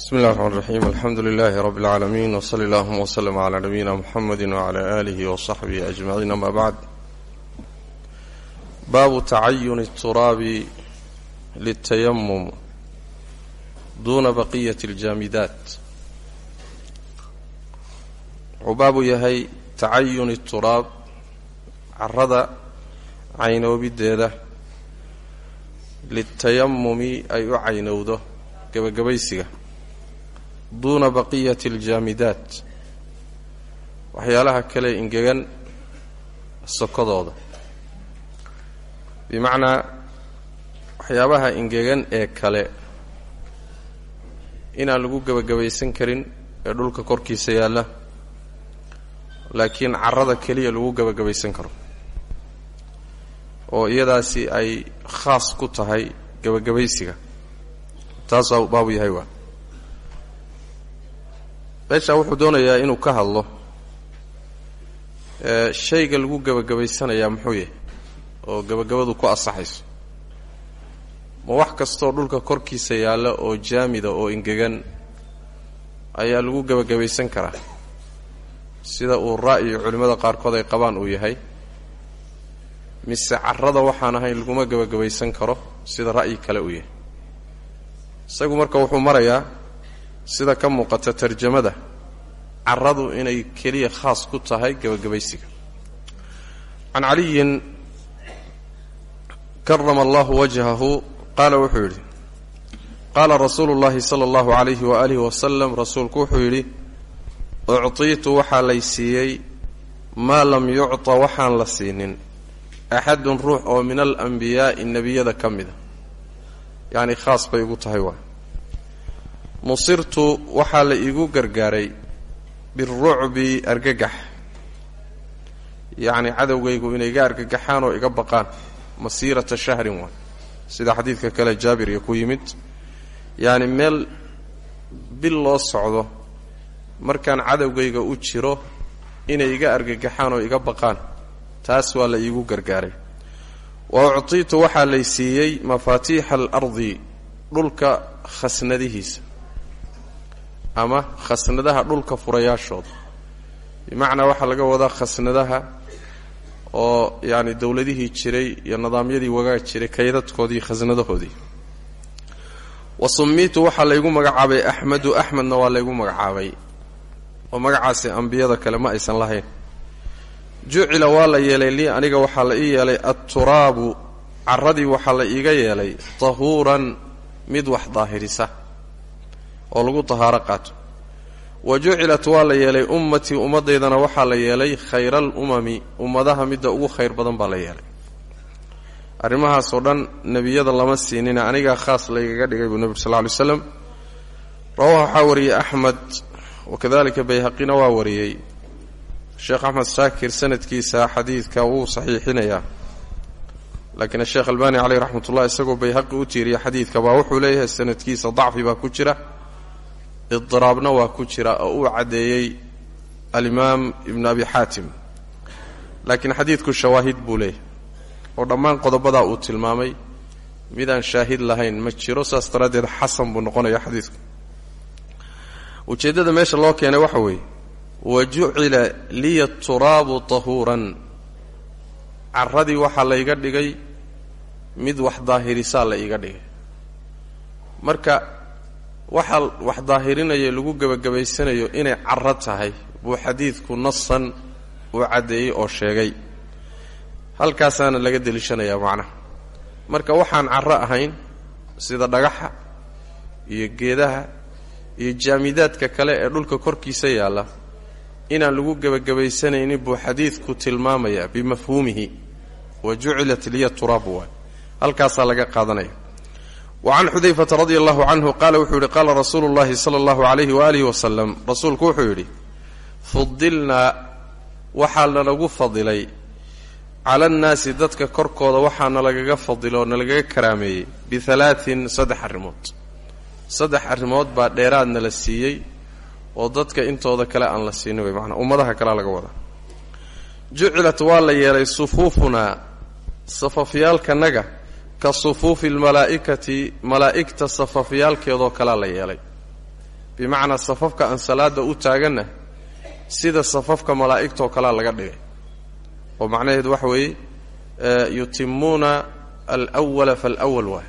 bsmi اllahi الرحmn الرaxيim alxamdu لilaahi rb اlcaalamiin wslى اllahuma wslm عlى nabiyina mxamedi wعlى آlih وصaxbihi أجmaciin ama bacd baabu tacayun الturaabi lلtayamum duna baqiyaة اljaamidaat wuxuu baabu yahay tacayun الturaab carada caynoobideeda litayamumi ay u caynowdo gebagabaysiga duuna baqiyati aljaamidaat. Waxyaalaha kale ingegan sokodooda bimacnaa waxyaabaha ingegan ee kale inaan lagu gebagabaysan karin ee dhulka korkiisa yaalla laakiin carrada keliya lagu gebagabaysan karo. Oo iyadaasi ay khaas ku tahay gebagabaysiga taasaa baabu yahay waa meeshaa wuxuu doonayaa inuu ka hadlo shayga lagu gebagabaysanayaa muxuu yahay oo gebagabadu ku asaxayso ma wax kastoo dhulka korkiisa yaalla oo jaamida oo ingegan ayaa lagu gebagabaysan karaa? Sida uu ra'yi culimmada qaarkood ay qabaan uu yahay. Mise carrada waxaan ahayn laguma gebagabaysan karo sida ra'yi kale uu yahay. Isagu marka wuxuu marayaa sida ka muuqata tarjamada carradu inay keliya khaas ku tahay gebagabaysiga can caliyin karama allahu wajhahu qaala wuxuu yidhi qaala rasuulu llahi sala allahu calayhi waaalihi wasalam rasuulku wuxuu yidhi uctiitu waxaa lay siiyey maa lam yucta waxaan la siinin axadun ruux oo min alanbiyaa'i nebiyada ka mida yacni khaas bay ugu tahay waa nusirtu waxaa la iigu gargaaray birucbi argagax. Yacni cadowgaygu inay iga argagaxaan oo iga baqaan masiirata shahrin waa sida xadiidka kale jaabir iyo ku yimid. Yacni meel bil loo socdo markaan cadowgayga u jiro inay iga argagaxaan oo iga baqaan taas waa la iigu gargaaray. Wa uctiitu waxaa lay siiyey mafaatiixa alardi dhulka khasnadihiisa ama khasnadaha dhulka furayaashooda. Bimacnaa waxaa laga wadaa khasnadaha oo yacani dowladihii jiray iyo nidaamyadii wagaa jiray kaydadkoodii khasnadahoodii. Wa sumiitu waxaa laygu magacaabay axmedu. Axmedna waa laygu magacaabay oo magacaasi ambiyada kale ma aysan lahayn. Jucila waa la yeelay lii aniga waxaa la ii yeelay atturaabu carradii waxaa la iiga yeelay tahuuran mid wax daahirisa oo lagu tahaaro qaato. Wa jucilat waa la yeelay ummatii ummaddaydana waxaa la yeelay khayra alumami ummadaha midda ugu khayr badan baa la yeelay. Arrimahaasoo dhan nebiyada lama siinina anigaa khaas laygaga dhigay buu nebigu sal lla alay slam rawaha waxaa wariyey axmed wakadalika bayhaqina waa wariyey. Sheekh axmed shaakir sanadkiisa xadiidka wuu saxiixinayaa. Laakiin asheekh albani caleyh raxmat ullah isagoo bayhaqi u tiiriya xadiidka baa wuxuu leeyahay sanadkiisa dacfi baa ku jira idiraabna waa ku jira oo uu caddeeyey alimaam ibnu abi xaatim. Laakiin xadiidku shawaahid buu leeyahay. Oo dhammaan qodobadaa uu tilmaamay midaan shaahid lahayn ma jiro saas daraaddeed xasan buu noqonaya xadiidku. Ujeeddada meesha loo keenay waxa weeye wa jucila liya turaabu tahuuran. Carradii waxaa layga dhigay mid wax daahirisaa la iiga dhigay. Marka waxaa wax daahirinaya lagu gebagabaysanayo inay carro tahay. Buu xadiidku nasan uu caddeeyey oo sheegay. Halkaasaana laga deliishanayaa macnaha. Marka waxaan carro ahayn sida dhagaxa iyo geedaha iyo jaamidaadka kale ee dhulka korkiisa yaalla inaan lagu gebagabaysanaynin buu xadiidku tilmaamayaa bimafhuumihi. Wa jucilat liya turaabu waay halkaasaa laga qaadanaya wa can xudayfata radia allahu canhu qaala wuxuu yidhi qaala rasuulu llahi sala allahu alayhi waaalihi wasalam rasuulku wuxuu yidhi fudilnaa waxaa nalagu fadilay cala annaasi dadka korkooda waxaa nalagaga fadilo oo nalagaga karaameeyey bihalaatin saddex arrimood saddex arrimood baa dheeraad nala siiyey oo dadka intooda kale aan la siinin way macanaa ummadaha kalea laga wadaa jucilat waa la yeelay sufuufunaa safafyaalkanaga ka sufuufi almalaa'ikati malaa'igta safafyaalkeedoo kalea la yeelay. Bimacnaa safafka aan salaada u taaganna sida safafka malaa'igtoo kalea laga dhigay. Oo macnaheedu waxa weeye yutimuuna alwala falwal waay.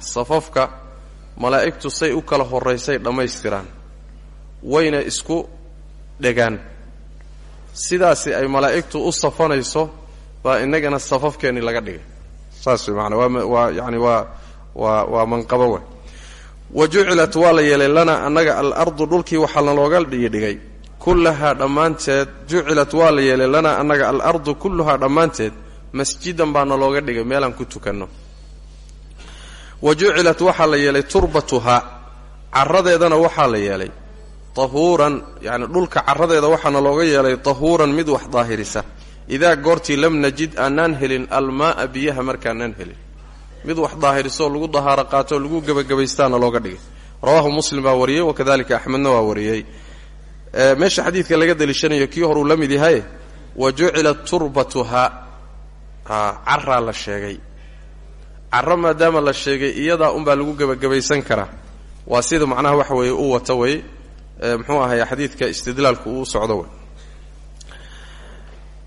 Safafka malaa'igtu say u kala horaysay dhammaystiraan wayna isku dhegaan. Sidaasi ay malaa'igtu u safanayso baa innagana safafkeennii laga dhigay saas maanaa waa yani waa waa waa manqabo way. Wa jucilat waa la yeelay lana annaga alardu dhulkii waxaa nalooga dhigay. Kullahaa dhammaanteed jucilat waa la yeelay lana annaga alardu kulluhaa dhammaanteed masjidan baa nalooga dhigay meelaan ku tukanno. Wa jucilat waxaa la yeelay turbatuhaa caradeedana waxaa la yeelay. Tahuuran yacni dhulka caradeeda waxaana looga yeelay tahuuran mid wax daahirisa idaa goortii lam najid aanaan helin almaaa biyaha markaanaan helin. Mid wax daahiriso lagu dahaaro qaato lagu gebagabaystaana looga dhigay. Rawaahu muslim baa wariyey wakadalika axmedna waa wariyey. Meesha xadiidka laga daliishanayo kii horuu la mid yahay wa jucilat turbatuhaa. Caraa la sheegay. Caro maadaama la sheegay iyadaa unbaa lagu gebagabaysan karaa waa sida macnaha waxa weeye u wata wey muxuu ahay xadiidka istidlaalku uu socdo wey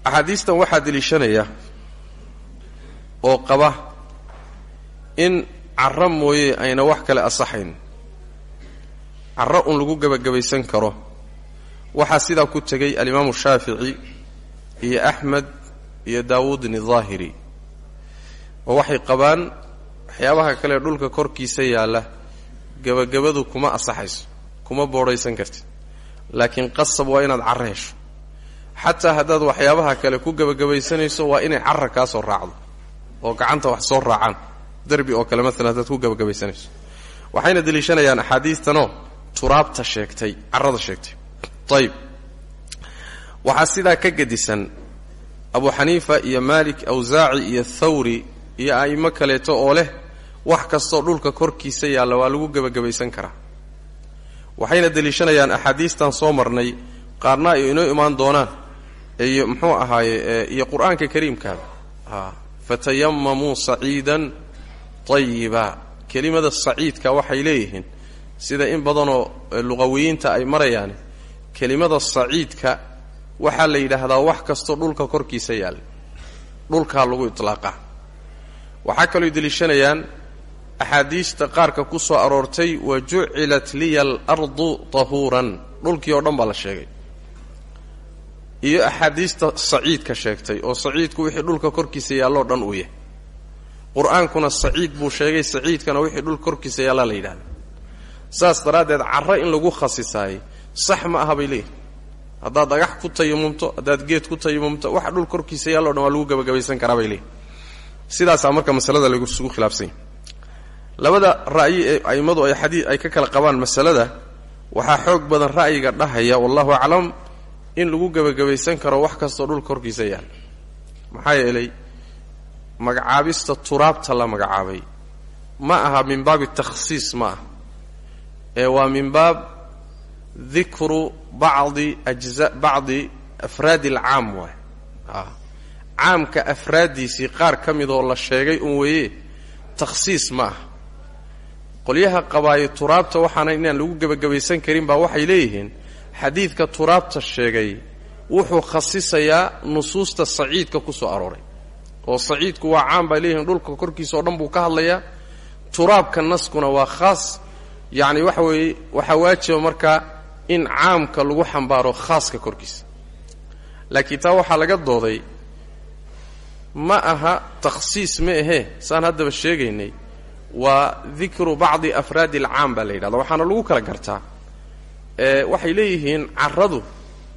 axaadiistan waxaa deliishanaya oo qaba in caro mooye ayna wax kale asaxayn. Caro un lagu gebagabaysan karo. Waxaa sidaa ku tegay alimaamu shaafici iyo axmed iyo daawuudni daahiri oo waxay qabaan waxyaabaha kale dhulka korkiisa yaalla gebagabadu kuma asaxayso kuma boodhaysan kartid. Laakiin qasab waa inaad carro hesho xataa haddaad waxyaabaha kale ku gebagabaysanayso waa inay carra kaa soo raacdo oo gacanta wax soo raacaan. Derbi oo kale maalan haddaad ku gebagabaysanayso waxayna deliishanayaan axaadiistanoo turaabta sheegtay carrada sheegtay. Ayib waxaa sidaa ka gedisan abu xaniifa iyo maalik awsaaci iyo thawri iyo a'imo kaleeto oo leh wax kastoo dhulka korkiisa yaalla waa lagu gebagabaysan karaa. Waxayna deliishanayaan axaadiistan soo marnay qaarna ay inoo imaan doonaan iyo muxuu ahaaye iyo qur'aanka kariimkaaba fatayamamuu saciidan tayiba kelimada saciidka waxay leeyihiin sida in badanoo luqawiyiinta ay marayaan kelimada saciidka waxaa la yidhaahdaa wax kastoo dhulka korkiisa yaalla dhulkaa lagu iطlaaqaa waxaa kaloo deliishanayaan axaadiista qaarka ku soo aroortay wa jucilat liya alardu tahuuran. Dhulkii oo dhan baa la sheegay iyo axaadiista saciidka sheegtay oo saciidku wixii dhulka korkiisa yaalloo dhan uu yahay. Qur'aankuna saciid buu sheegay saciidkana wixii dhulka korkiisa yaallaa la yidhahda saas daraaddeed carro in lagu khasisaayey sax ma aha bay leeyihiin haddaad dhagax ku tayamumto haddaad geed ku tayamumto waxa dhul korkiisa yaalloo dhan waa lagu gebagabaysan karaa bay leeyihiin sidaasaa marka masalada lagusugu khilaafsan yahy labada ra'yi ee a'immadu ay xadii ay ka kala qabaan masalada waxaa xoog badan ra'yiga dhahaya wallahu aclam in lagu gebagabaysan karo wax kastoo dhulka korkiisa yaalla maxaa yeelay magacaabista turaabta la magacaabay. Ma aha min baabi takhsiis ma aha. Ee waa min baab dikru bacdi ajza bacdi afraadi alcaam waay caamka afraaddiisii qaar ka midoo la sheegay un weeye takhsiis ma aha. Qolyaha qabaayo turaabta waxaana inaan lagu gebagabaysan karin baa waxay leeyihiin xadiidka turaabta sheegay wuxuu khasisayaa nusuusta saciidka ku soo arooray. Oo saciidku waa caam bay leeyihiin dhulka korkiisa oo dhan buu ka hadlayaa. Turaabka naskuna waa khaas yacni waxa weeye waxaa waajiba markaa in caamka lagu xambaaro khaaska korkiisa. Laakiin taa waxaa laga dooday ma aha takhsiis ma ahee saan haddaba sheegaynay waa dikru bacdi afraadi alcaam baa la yidhahda waxaana lagu kala gartaa waxay leeyihiin caradu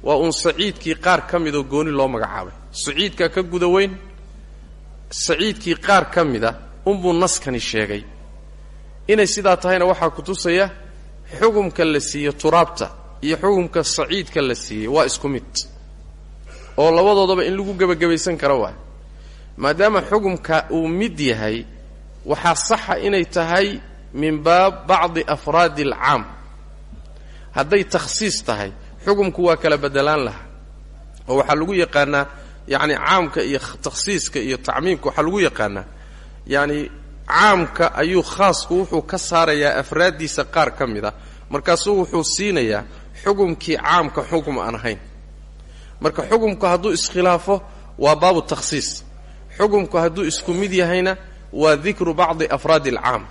waa uun saciidkii qaar ka midoo gooni loo magacaabay. Saciidka ka guda weyn saciidkii qaar ka mida unbuu naskani sheegay. Inay sidaa tahayna waxaa ku tusaya xugumka la siiye turaabta iyo xugumka saciidka la siiyey waa isku mid. Oo labadoodaba in lagu gebagabaysan karo waay maadaama xukumka uu mid yahay waxaa saxa inay tahay min baab bacdi afraadi alcaam hadday takhsiis tahay xukumku waa kala bedelaan lahaa. Oo waxaa lagu yaqaanaa yacni caamka iyo takhsiiska iyo tacmiimka waxaa lagu yaqaanaa. Yacni caamka ayuu khaasku wuxuu ka saarayaa afraaddiisa qaar ka mid a markaasuu wuxuu siinayaa xukumkii caamka xukum aan ahayn. Marka xukumku hadduu iskhilaafo waa baabu takhsiis. Xukumku hadduu isku mid yahayna waa dikru bacdi afraadi alcaam.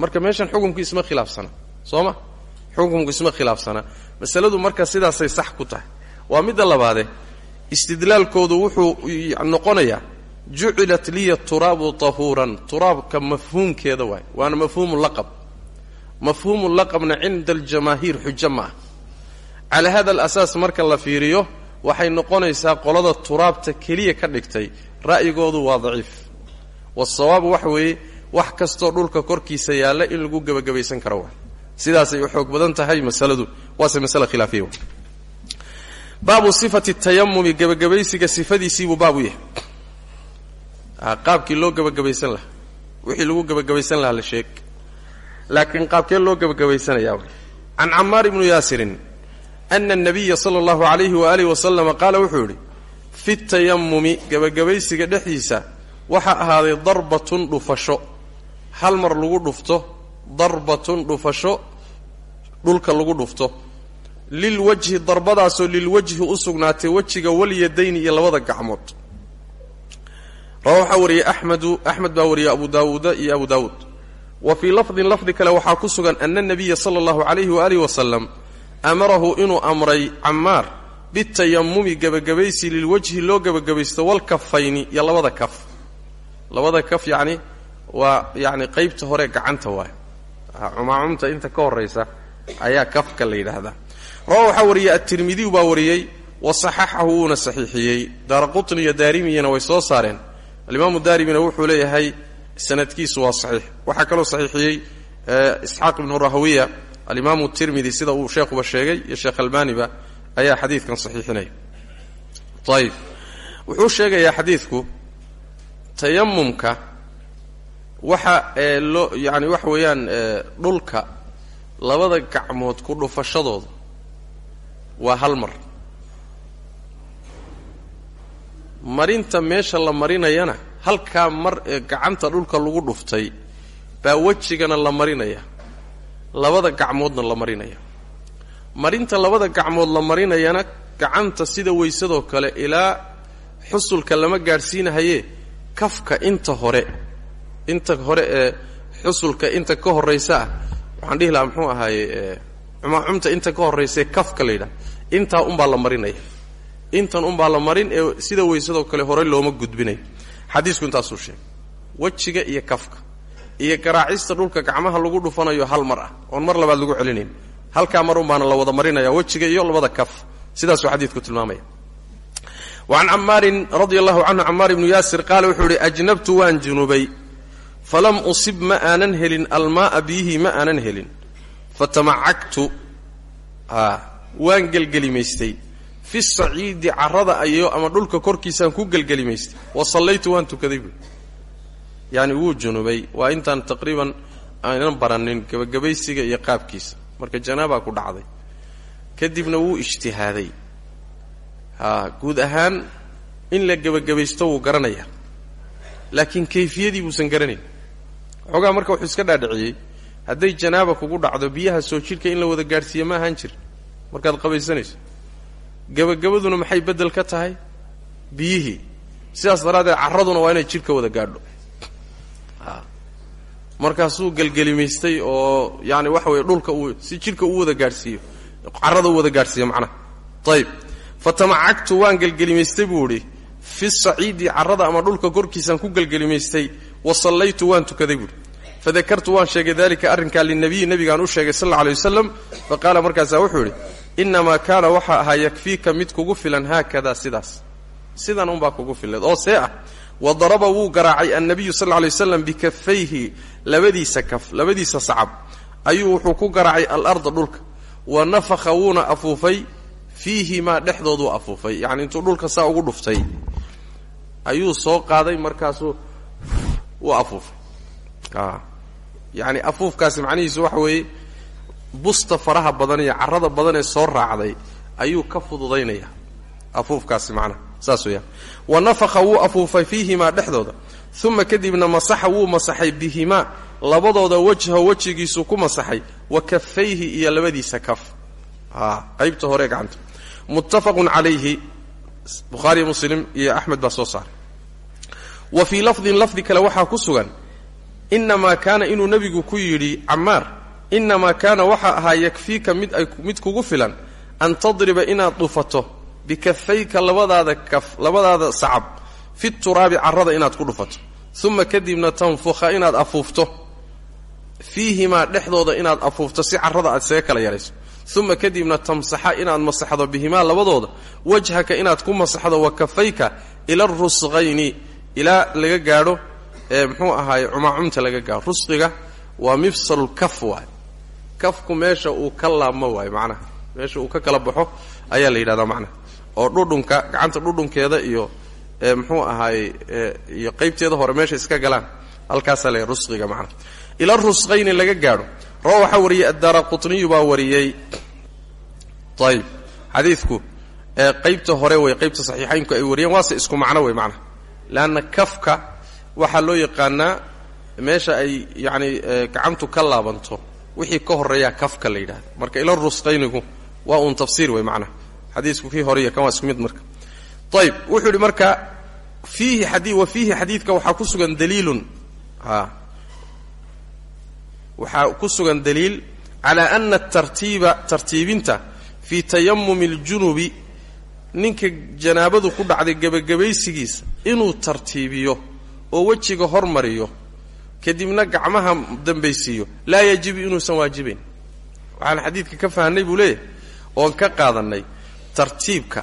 Marka meeshan xukumku isma khilaafsana soo ma xukumku isma khilaafsana. Masaladu marka sidaasay sax ku tahay. Waa midda labaade istidlaalkoodu wuxuu noqonayaa jucilat liya turaabu tahuuran. Turaabka mafhuumkeeda waay. Waana mafhuumu laqab. Mafhuumu laqabna cinda aljamaahiir xujo ma ah. Calaa hada alasaas marka la fiiriyo waxay noqonaysaa qolada turaabta keliya ka dhigtay ra'yigoodu waa daciif. Wasawaabu waxa weeye wax kastoo dhulka korkiisa yaalla in lagu gebagabaysan karo waa sidaasay u xoog badan tahay masaladu. Waase masale khilaafiya baabu sifati tayamumi gebagabaysiga sifadiisiibuu baabu yahay. Qaabkii loo gebagabaysan lahaa. Wixii lagu gebagabaysan lahaa la sheeg. Laakiin qaabkee loo gebagabaysanayaa can camaar ibnu yaasirin ana anabiya sala allahu alayhi waaalih wasalama qaala wuxuu yidhi fi tayamumi gebagabaysiga dhexdiisa waxaa ahaaday darbatun dhufasho. Hal mar lagu dhufto darbatun dhufasho dhulka lagu dhufto. Lilwajhi darbadaasoo lilwajhi u sugnaatay wejiga walyadayni iyo labada gacmood. Rawa waxaa wariyey axmedu axmed baa wariyey abu daawuuda iyo abu daawuud. Wa fii lafdin lafdi kale waxaa ku sugan ana nabiya sala allahu calayhi waaalih wasalam amarahu inuu amray camaar bitayamumi gebagabaysi lilwajhi loo gebagabaysto walkafayni iyo labada kaf. Labada kaf yacni waa yacni qaybta hore gacanta waay cumaacumta inta ka horaysa ayaa kafka la yidhaahdaa. Rawa waxaa wariyey atirmidiyu baa wa saxaxahu wuuna saxiixiyey. Daara qutni iyo daarimiyana way soo saareen. Alimaamu daarimina wuxuu leeyahay sanadkiisu waa saxiix. Waxaa kaloo saxiixiyey isxaaq ibnu rahwiya alimaamu tirmidi sida uu sheekhuba sheegay iyo sheekh albaaniba ayaa xadiidkan saxiixinaya ayib wuxuu sheegayaa xadiidku tayamumka waxa ee loo yacani waxa weeyaan dhulka labada gacmood ku dhufashadooda waa hal mar. Marinta meesha la marinayana halkaa mar ee gacanta dhulka lagu dhuftay baa wejigana la marinaya. Labada gacmoodna la marinaya. Marinta labada gacmood la marinayana gacanta sida weysadoo kale ilaa xusulka lama gaadhsiinahayee kafka inta hore inta hore ee xusulka inta ka horraysa ah waxaan dhihi lahaa muxuu ahaaye cumaacumta inta ka horraysae kafka la yidhaha intaa unbaa la marinaya intan unbaa la marin ee sida weysadoo kale hore looma gudbinayo xadiisku intaasuu sheegay. Wejiga iyo kafka iyo garaacista dhulka gacmaha lagu dhufanayo hal mar ah oon mar labaad lagu celinayn halkaa mar un baana la wada marinaya wejiga iyo labada kaf. Sidaasuu xadiidku tilmaamaya. Wacan camaarin radia allahu canhu camaar ibnu yaasir qaala wuxuu ihi ajnabtu waan falam usib ma aanan helin almaaa biyihii ma aanan helin. Fatamacagtu waan gelgelimaystay. Fi saciidi carada ayo ama dhulka korkiisaan ku gelgelimaystay. Wa sallaytu waan tukaday buui yaani wuu junubay. Waa intaan taqriiban aynan baranin gebagabaysiga iyo qaabkiisa. Marka janaabaa ku dhacday. Kadibna wuu ijtihaaday. Ha guud ahaan in la gebagabaysto wuu garanayaa. Laakiin kayfiyadii buusan garanayn xoogaa marka wuxuu iska dhaadhiciyey. Hadday janaaba kugu dhacdo biyaha soo jidhka in la wada gaadhsiiya ma ahaan jir. Markaad qabaysanayso. Gebagabaduna maxay beddel ka tahay? Biyihii. Sidaas daraaddeed carraduna waa inay jidhka wada gaadho. Markaasuu gelgelimaystay oo yaani waxa weye dhulka uu si jidhka u wada gaadhsiiyo. Carrada u wada gaadhsiiyo macnaha. Ayib fatamacagtu waan gelgelimaystay buu idhi fi saciidi carrada ama dhulka korkiisaan ku gelgelimaystay wa sallaytu waan tukaday buuhi fadakartu waan sheegay dalika arrinkaa linabiyi nabigaan u sheegay sal alla alay wasalam fa qaala markaasaa wuxuu yidhi innamaa kaana waxaa ahaa yakfiika mid kugu filan haakadaa sidaas. Sidan unbaa kugu fileed oo see ah wa daraba wuu garaacay annabiyu sal lla alay waslam bikafayhi labadiisa kaf labadiisa sacab. Ayuu wuxuu ku garaacay alarda dhulka. Wa nafakha wuuna afuufay fiihimaa dhexdooduu afuufay. Yacni intuu dhulka saa ugu dhuftay. Ayuu soo qaaday markaasuu u afuufay yacni afuufkaasi macnihiisu waxa weeye busta faraha badan iyo carrada badan ee soo raacday ayuu ka fududaynaya afuufkaasi macnaha saas weeyaan. Wa nafakha wuu afuufay fiihimaa dhexdooda uma kadibna masaxa wuu masaxay bihimaa labadooda wajhaho wejigiisuu ku masaxay wa kafayhi iyo labadiisa kaf. Qaybta hore gacanta. Muttafaqun calayhi bukhaariyo muslim iyo axmed baa wa fii lafdin lafdi kale waxaa ku sugan inamaa kaana inuu nebigu ku yidhi camaar inamaa kaana waxa ahaa yakfiika mid ay mid kugu filan an tadriba inaad dhufato bikafayka labadaada kaf labadaada sacab fi turaabi carrada inaad ku dhufato uma kadibna tanfukha inaad afuufto fiihimaa dhexdooda inaad afuufto si carrada aad isaga kala yarayso uma kadibna tamsaxa inaad masaxdo bihimaa labadooda wajhaka inaad ku masaxdo wa kafayka ila arusqayni ilaa laga gaadho ee muxuu ahaaye cumaacumta laga gaadho. Rusqiga waa mifsalulkaf waay. Kafku meesha uu ka laabmo waayo macnaha. Meesha uu ka kala baxo ayaa la yidhahdaa macnaha. Oo dhudhunka gacanta dhudhunkeeda iyo muxuu ahaaye iyo qaybteeda hore meesha iska galaan. Halkaasaa la rusqiga macnaha. Ila rusqayni laga gaadho. Rawa waxaa wariyey addaara qutniyu baa wariyey. Xadiidku qaybta hore wey qaybta saxiixaynku ay wariyeen waase isku macno wey macnaha leanna kafka waxaa loo yaqaanaa meesha ay yacni gacantu ka laabanto wixii ka horreeyaa kafka la yidhahda marka ila rusqaynigu waa uun tafsiir wey macnaha xadiisku kii hore kan waa isku mid marka ayib wuxuu yidhi marka fiihi xadii wa fiihi xadiidka waxaa ku sugan daliilun a waxaa ku sugan daliil calaa ana atartiiba tartiibinta fii tayamumi aljunubi ninka janaabadu ku dhacday gebagabaysigiisa inuu tartiibiyo oo wejiga hormariyo kadibna gacmaha dambaysiiyo laa yajibu inuusan waajibayn waxaan xadiidka ka fahanay buu leeyahay oon ka qaadannay tartiibka.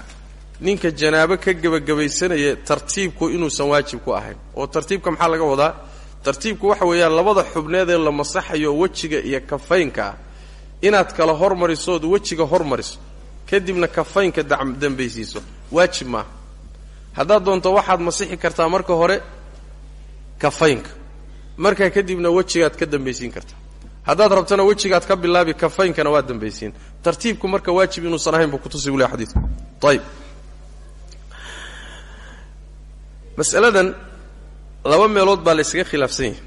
Ninka janaabo ka gebagabaysanaya tartiibku inuusan waajib ku ahayn. Oo tartiibka maxaa laga wadaa? Tartiibku waxa weeyaan labada xubneed ee la masaxayo wejiga iyo kafaynka inaad kala hormarisood wejiga hormariso kadibna kafaynka dambaysiiso. Waajib maaha. Haddaad doonto waxaad masixi kartaa marka hore kafaynka. Markaa kadibna wejigaad ka dambaysiin kartaa. Haddaad rabtana wejigaad ka bilaabi kafaynkana waad dambaysiin. Tartiibku marka waajib inuusan ahayn buu kutusi buu leh xadiidku ayib masaladan laba meelood baa la ysaga khilaafsan yahay.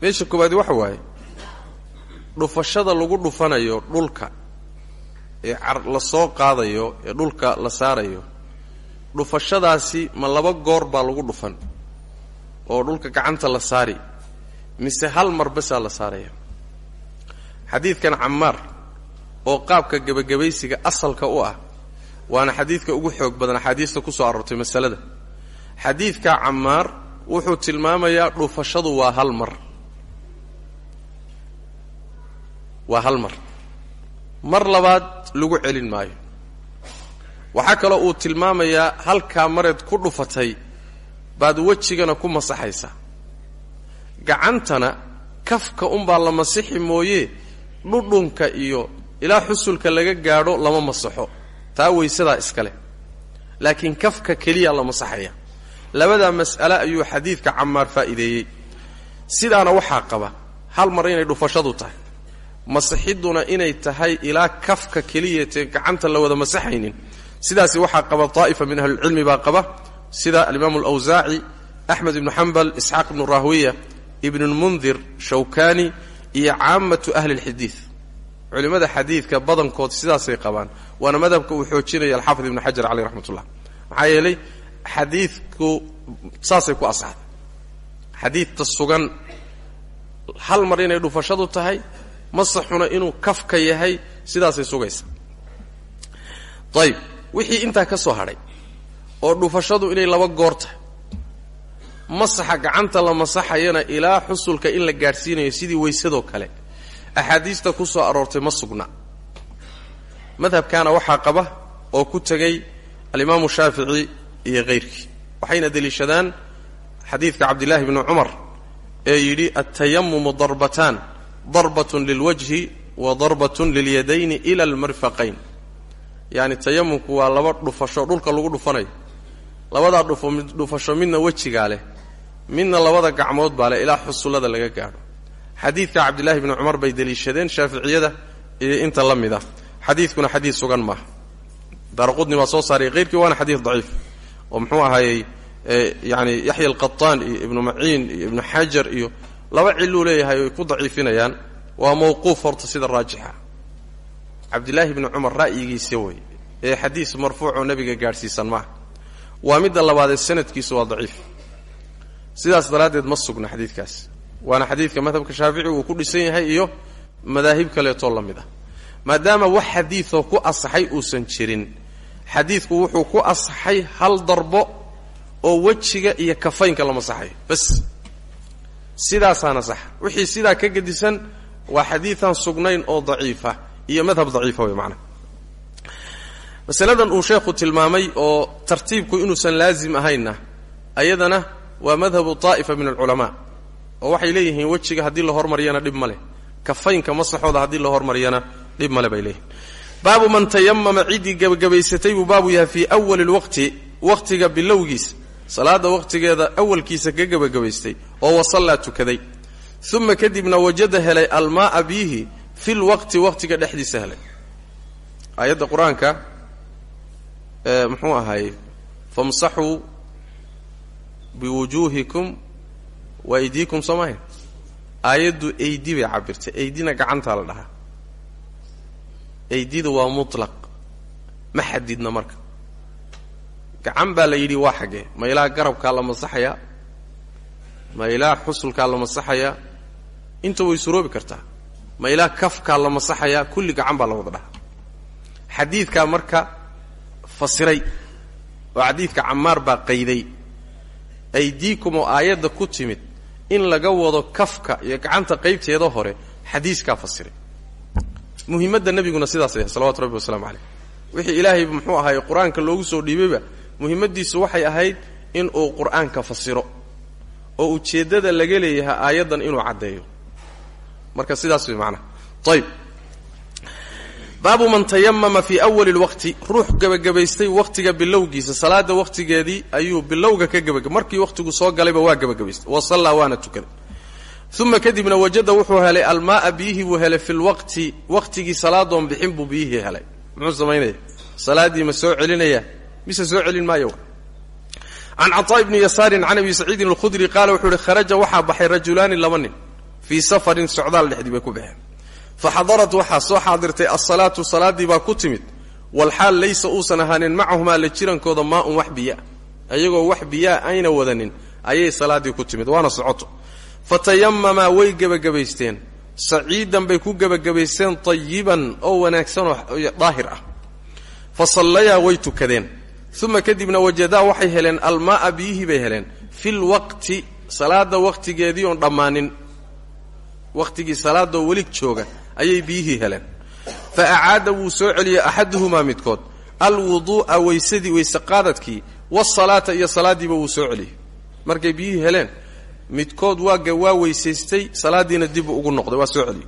Meesha koowaadi waxa waaye dhufashada lagu dhufanayo dhulka ee la soo qaadayo ee dhulka la saarayo dhufashadaasi ma laba goor baa lagu dhufan oo dhulka gacanta la saari mise hal mar basaa la saaraya. Xadiidkan camaar oo qaabka gebagabaysiga asalka u ah waana xadiidka ugu xoog badan axaadiista ku soo aroortay masalada. Xadiidka camaar wuxuu tilmaamayaa dhufashadu waa hal mar. Waa hal mar mar labaad lagu celin maayo. Waxaa kaloo uu tilmaamayaa halkaa mareed ku dhufatay baad wejigana ku masaxaysaa gacantana kafka unbaa la masixi mooye dhudhunka iyo ilaa xusulka laga gaadho lama masaxo. Taa weysadaa iskale. Laakiin kafka keliya la masaxaya. Labadaa mas'ale ayuu xadiidka camaar faa'iideeyey sidaana waxaa qaba hal mar inay dhufashadu tahay masaxidduna inay tahay ilaa kafka keliyatee gacanta la wada masaxaynin sidaasi waxaa qaba daa'ifa min ahlilcilmi baa qaba. Sida alimaamu alawsaaci axmed ibnu xambal isxaaq ibnu rahwiya ibnulmundir shawkani iyo caamatu ahli lxadiid culimmada xadiidka badankood sidaasay qabaan. Waana madhabka uu xoojinaya alxaafid ibnu xajar caleyh raxmat maxaa yeelay xadiidku saasay ku asaxday. Xadiidta sugan hal mar inay dhufashadu tahay masaxuna inuu kafka yahay sidaasay sugaysa ayib wixii intaa ka soo hadhay oo dhufashadu inay laba goor tahay masaxa gacanta la masaxayana ilaa xusulka in la gaadhsiinayo sidii weysadoo kale. Axaadiista ku soo aroortay ma sugna. Madhabkaana waxaa qaba oo ku tegay alimaamu shaafici iyo kayrkii waxayna deliishadaan xadiidka cabdillaahi bni cumar ee yidhi altayamumu darbataan darbatun lilwajhi wa darbatun lilyadayni ila almirfaqayn yaani tayamumku waa laba dhufasho dhulka lagu dhufanayo labadaa dhufo dhufasho midna wejigaa leh midna labada gacmood baa leh ilaa xusullada laga gaadho. Xadiidka cabdillaahi bni cumar bay deliishadeen shaaficiyada iyo inta la mid ah. Xadiidkuna xadiid sugan maaha daaraqudni waa soo saariyay keyrkii waana xadiid daciif. Oo muxuu ahaayey yani yaxya alqataan iyo ibnu maciin iyo ibnu xajar iyo laba ciluu leeyahay oy ku daciifinayaan. Waa mawquuf horta sida raajixa. Cabdillaahi bni cumar ra'yigiisa wey ee xadiis marfuucoo nebiga gaadhsiisan maaha waa midda labaadee sanadkiisu waa daciif. Sidaas daraaddeed ma sugna xadiidkaas. Waana xadiidka madhabka shaafici uu ku dhisan yahay iyo madaahib kaleetoo la mid ah. Maadaama wax xadiidoo ku asaxay uusan jirin xadiidku wuxuu ku asaxay hal darbo oo wejiga iyo kafaynka la masaxayo. Bas sidaasaana sax. Wixii sidaa ka gedisan waa xadiidan sugnayn oo daciifa iyo madhab daciifa wey macnaa masaladan uu sheekhu tilmaamay oo tartiibku inuusan laazim ahaynna ayadana waa madhabu taa'ifa min alculamaa oo waxay leeyihiin wejiga haddii la hormariyana dhib ma kafaynka masaxooda haddii la hormariyana dhib male bay leeyihiin baabu man tayamama ciddii gebagabaysatay baabu yahay fii awali lwaqti waqtiga bilowgiisa salaada waqtigeeda awalkiisa ka gebagabaystay oo wasallaa tukaday. Uma kadibna wajada helay almaaa biihi fi lwaqti waqtiga dhexdiisa helay. Aayadda qur'aanka muxuu ahaayey famsaxuu biwujuuhikum wa aydiikum soo maahayn aydi bay cabirtay aydina gacantaa la dhahaa. Aydida waa mutlaq. Ma xadidna marka gacan baa la yidhi waa xaggee ma ilaa garabkaa la masaxayaa ma ilaa xusulkaa la masaxayaa inta way suroobi kartaa. Ma ilaa kafkaa la masaxayaa kulli gacan baa la wada dhahaa. Xadiidkaa marka fasiray oo xadiidka camaar baa qayday aydiikum oo aayadda ku timid in laga wado kafka iyo gacanta qaybteeda hore xadiiskaa fasiray. Muhimadda nebiguna sidaas yahay salawatu rabbi wasalaamu caleyh wixii ilaahay muxuu ahaay qur'aanka loogu soo dhiibayba muhimmaddiisu waxay ahayd in uu qur'aanka fasiro oo ujeeddada laga leeyahay aayaddan inuu caddeeyo. Marka sidaas way macnaha ayb baabu man tayamama fii awali lwaqti. Ruux gebagabaystay wakhtiga bilowgiisa. Salaada wakhtigeedii ayuu bilowga ka gebagab markii wakhtigu soo galayba waa gebagabaystay wa sallaa waana tukaday. Uma kadibna wajada wuxuu helay almaaa biyihii buu helay fi lwaqti wakhtigii salaadoon bixin buu biyihii helay. Muxuu samaynaya salaaddii ma soo celinaya mise soo celin maayo? Can caطaa ibni yasaarin can abi saciidin alkhudri qaala wuxuu uhi kharaja waxaa baxay rajulaani laba nin fii safarin socdaal dhexdii bay ku baxeen. Faxadarat waxaa soo xaadirtay alsalaatu salaaddii baa ku timid walxaal laysa uusan ahaanin macahumaa la jirankooda maaun wax biyaa. Ayagoo ayna wadanin ayay salaaddii ku timid waana socoto. Way gebagabaysteen. Saciidan bay ku gebagabaysteen tayiban oo wanaagsan oo daahir ah. Fa sallayaa way tukadeen uma kadibna wajadaa waxay heleen almaaa biyihii bay heleen. Fi lwaqti salaada wakhtigeedii oon dhammaanin. Wakhtigii salaadoo welig jooga ayay biyihii heleen. Fa acaada wuu soo celiyey axaduhumaa midkood. Alwuduu'a weysadii weyse qaadadkii wasalaata iyo salaaddiiba wuu soo celiyey markay biyihii heleen midkood waaga waa weysaystay salaaddiina dibu ugu noqday waa soo celiyey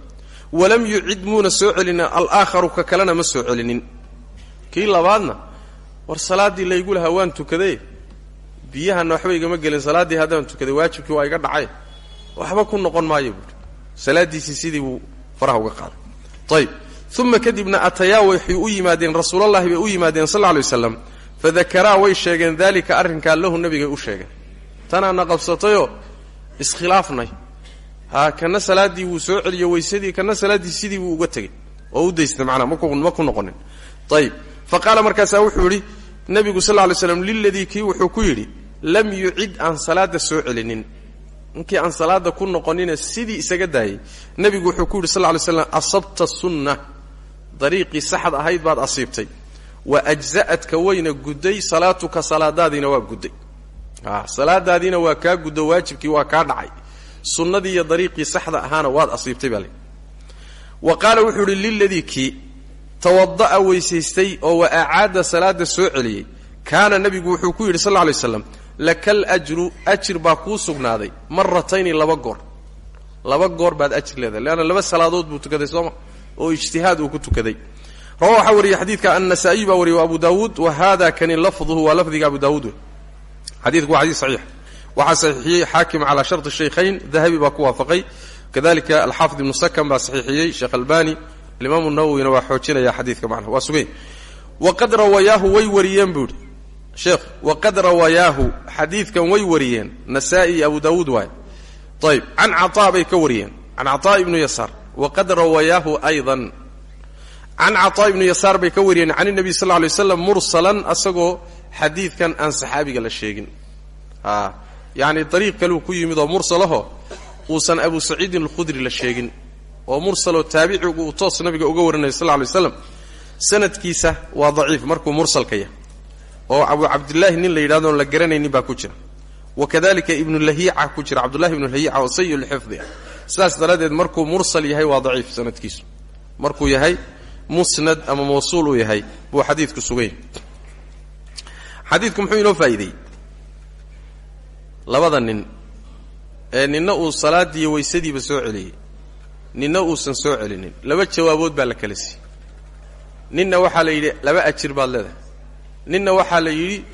walam yucid muuna soo celinin alaakharu ka kalena ma soo celinin. Kii labaadna war salaaddii laygu lahaa waan tukaday. Biyahanna waxba igama gelin salaaddii haddaan tukaday waajibkii waa iga dhacay. Waxba ku noqon maayo buuri salaaddiisii sidii buu faraha uga qaaday. Ayib uma kadibna atayaa waxay u yimaadeen rasuulallahi bay u yimaadeen sal alay waslam fadakaraa way sheegeen daalika arrinkaa lahu nebigay u sheegeen. Tanaana qabsatayoo iskhilaafnay. Ha kana salaaddii wuu soo celiyo weysadii kana salaaddii sidii buu uga tegey. Oo u daystay macnaa ma ku noqonin. Ayib fa qaala markaasaa wuxuu yidhi nebigu sal lay slam liladii kii wuxuu ku yidhi lam yucid aan salaadda soo celinin. Inkii aan salaada ku noqonina sidii isaga daayay nebigu wuxuu ku yidhi sal ly slam asabta sunna dariiqii saxad ahayd baad asiibtay. Wa ajza'adka wayna gudday salaatuka salaadaadiina waa gudday. Salaadaadiina waa kaa guddo waajibkii waa kaa dhacay. Sunnadii iyo dariiqii saxda ahaana waad asiibtay baa wa qaala wuxuu idhi liladii tawada'a weysaystay oo wa acaada salaada soo celiyey kaana nebigu wuxuu ku yidhi sal lla lay slam lakal ajru ajir baa kuu sugnaaday maratayni laba goor. Laba goor baad ajir leedahay leanna laba salaadood buu tukaday sooma oo ijtihaad uu ku tukaday. Rawa waxaa wariyey xadiidka annasaa'iy baa wariyey wa abu daawuud wa hada kani lafduhu waa lafdiga abu daawuud wey xadiidku waa xadiis saxiix. Waxaa saxiixiyey xaakim calaa sharti shaykhayn dahabi baa ku waafaqay. Kadalika alxaafid ibnu sakan baa saxiixiyey sheekh albani alimaamu nawowina waa xoojinaya xadiidka macnaha. Waa sugay. Waqad rawayaahu way wariyeen buu idhi sheekh waqad rawayaahu xadiidkan way wariyeen. Nasaa-i iyo abu daawuud waaye. Ayb can cataa bay ka wariyeen. Can cataa ibnu yasaar. Waqad rawayaahu aydan. Can cataa ibnu yasaar bay ka wariyeen. Can nabiy sal lla lay waslam mursalan asagoo xadiidkan aan saxaabiga la sheegin. A yacni dariiq kaleu ku oo mursaloo taabicigu uu toos nabiga uga warinayo sal lay waslam sanadkiisa waa daciif markuu mursalka yahay. Oo abu cabdillaahi nin la yidhahdo oon la garanaynin baa ku jira. Wa kadalika ibnu ku jira cabdullahi ibnu oo sayi lxifdi ah sidaas daraaddeed markuu mursal yahay waa daciif sanadkiisu. Markuu yahay musnad ama mawsuul uu yahay buu xadiidku sugan yahay xadiidku muxuu inoo faa'iideeyey? Labada nin ee ninna uu salaadiiyo weysadiiba soo celiyey ninna uusan soo celinin. Laba jawaabood baa la kala siiyey. Ninna waxaa la yidhi laba ajir baad leedahay. Ninna waxaa la yidhi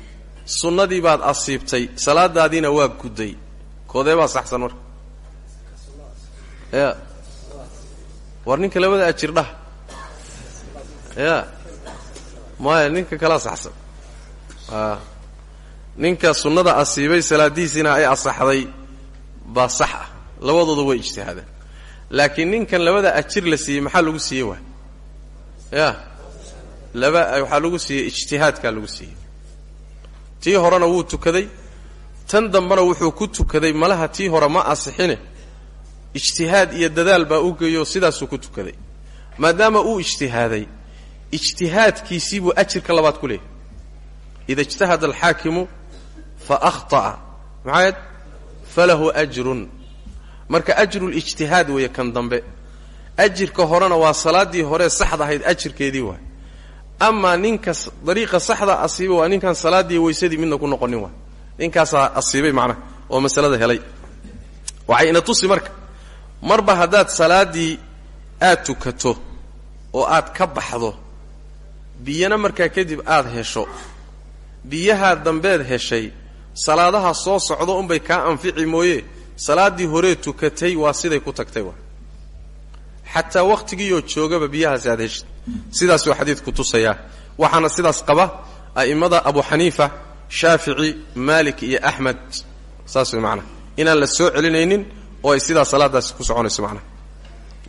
sunnadii baad asiibtay salaadaadiina waa gudday. Koodee baa saxsan marka. Ya war ninka labada ajir dhah. Ya maya ninka kalaa saxsan. A ninka sunnada asiibay salaadiisiina ay asaxday baa sax ah. Labadooda way ijtihaadeen laakiin ninkan labada ajir la siiyey maxaa lagu siiyey waay ya. Laba waxaa lagu siiyey ijtihaadkaa lagu siiyey. Tii horena wuu tukaday. Tan dambena wuxuu ku tukaday malaha tii hore ma asixine. Ijtihaad iyo dadaal baa u geeyo sidaasuu ku tukaday. Maadaama uu ijtihaaday ijtihaadkiisii buu ajirka labaad ku leeyahy ida ijtahada alxaakimu fa akhطa'a maxaayad? Falahu ajrun marka ajrulijtihaad weeye kan dambe ajirka horena waa salaaddii hore saxda ahayd ajirkeedii waay. Amaa ninka dariiqa saxda asiibay waa ninkaan salaaddii weysadii midna ku noqonin waay. Ninkaasaa asiibay macnaha oo masalada helay. Waxay ina tusi marka marba haddaad salaaddii aad tukato oo aad ka baxdo biyana markaa kadib aad hesho biyahaa dambeed heshay salaadaha soo socdo unbay kaa anfici mooye salaaddii horee tukatay waa siday ku tagtay waa. Xataa wakhtigiioo joogaba biyahaasi aad heshid sidaasuu xadiidku tusayaa. Waxaana sidaas qaba a'immada abu xaniifa shaafici maalik iyo axmed. Saas way macnaha inaan la soo celinaynin oo ay sidaa salaadaasi ku soconayso macnaha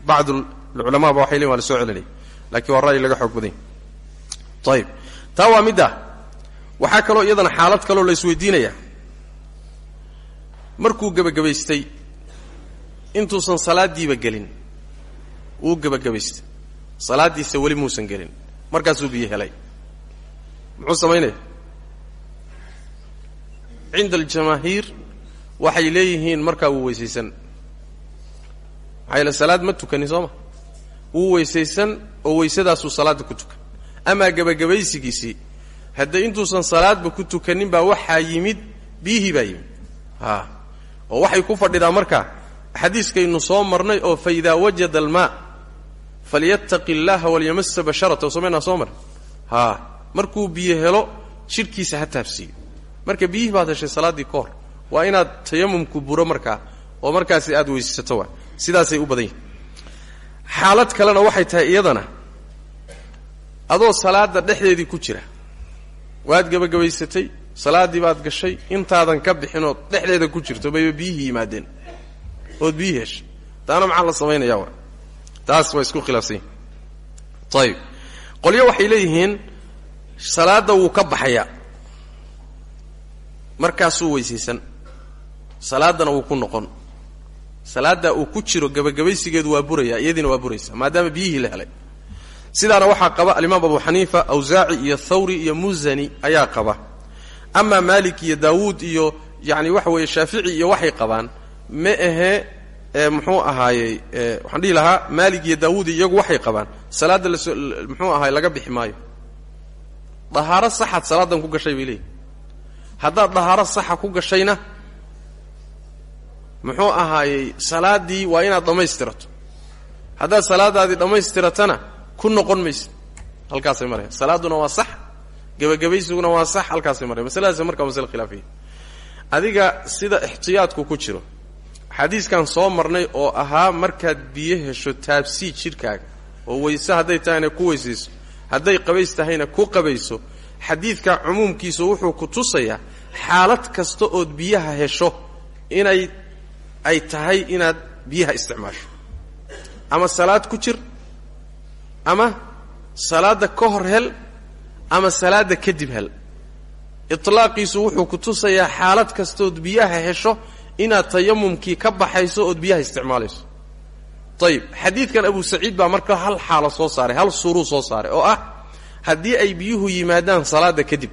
bacdu alculamaaba waxay leeyin waa la soo celinaya lakiin waa ra'yi laga xoog badanya ayib taa waxaa kaloo iyadana xaalad kaloo la isweydiinayaa markuu gebagabaystay intuusan salaaddiiba gelin wuu gebagabaystay. Salaaddiisa weli muusan gelin. Markaasuu biyo helay. Muxuu samaynaya cinda aljamaahiir waxay leeyihiin markaa wuu weysaysan. Maxaa yaele salaad ma tukanin soo ma? Wuu weysaysan oo weysadaasuu salaadda ku tukan. Amaa gebagabaysigiisii hadda intuusan salaadba ku tukanin baa waxaa yimid biyihii baa yimid. A oo waxay ku fadhidaa marka xadiiskaynu soo marnay oo fa idaa wajada almaa falyattaqi illaaha walyamasa basharata somaynaa soo mar? Markuu biyo helo jidhkiisa ha taabsiiyo marka biyihii baad heshay salaaddii ka hor waa inaad tayamumku buro markaa oo markaasi aad weysaysato waa. Sidaasay u badan xaalad kalena waxay tahay iyadana adoo salaadda dhexdeedii ku jira waad gebagabaysatay salaaddii baad gashay intaadan ka bixinood dhexdeeda ku jirto bayba biyihii yimaadeen. Ood biyihii heshay. Taana maxaa la samaynaya wa taas waa isku khilaafsan yihiin ayib qolyo waxay leeyihiin salaadda wuu ka baxayaa markaasuu weysaysan. Salaaddana wuu ku noqon. Salaaddaa uu ku jiro gebagabaysigeedu waa buraya iyadiina waa buraysa maadaama biyihii la helay. Sidaana waxaa qaba alimaam abu xaniifa awsaaci iyo thawri iyo musani ayaa qaba amaa maalik iyo daawuud iyo yani waxa weeye shaafici iyo waxay qabaan ma ahe muxuu ahaayey waxaan dhihi lahaa maalik iyo daawuud iyagu waxay qabaan. Salaadda la soo muxuu ahaay laga bixi maayo. Dahaaro saxaad salaadan ku gashay bay leeyihiin haddaad dahaaro saxa ku gashayna muxuu ahaayey salaaddii waa inaad dhammaystirato. Haddaad salaadaadii dhammaystiratana ku noqon maysid. Halkaasay maraya salaaduna waa sax gebagabaysiguna waa sax halkaasay maraya masaladaas markaa masale khilaafiya adiga sida ixtiyaadku ku jiro xadiiskan soo marnay oo ahaa markaad biyo hesho taabsii jidhkaaga oo weyse hadday tahayna ku weysayso hadday qabays tahayna ku qabayso xadiidka cumuumkiisu wuxuu ku tusayaa xaalad kasta ood biyaha hesho inay ay tahay inaad biyaha isticmaasho. Ama salaad ku jir ama salaadda ka hor hel ama salaadda kadib hel. Itlaaqiisu wuxuu ku tusayaa xaalad kastood biyaha hesho inaad tayamumkii ka baxayso ood biyaha isticmaalayso. Ayib xadiidkan abu saciid baa marka hal xaalo soo saaray hal suuruu soo saaray oo ah haddii ay biyuhu yimaadaan salaadda kadib.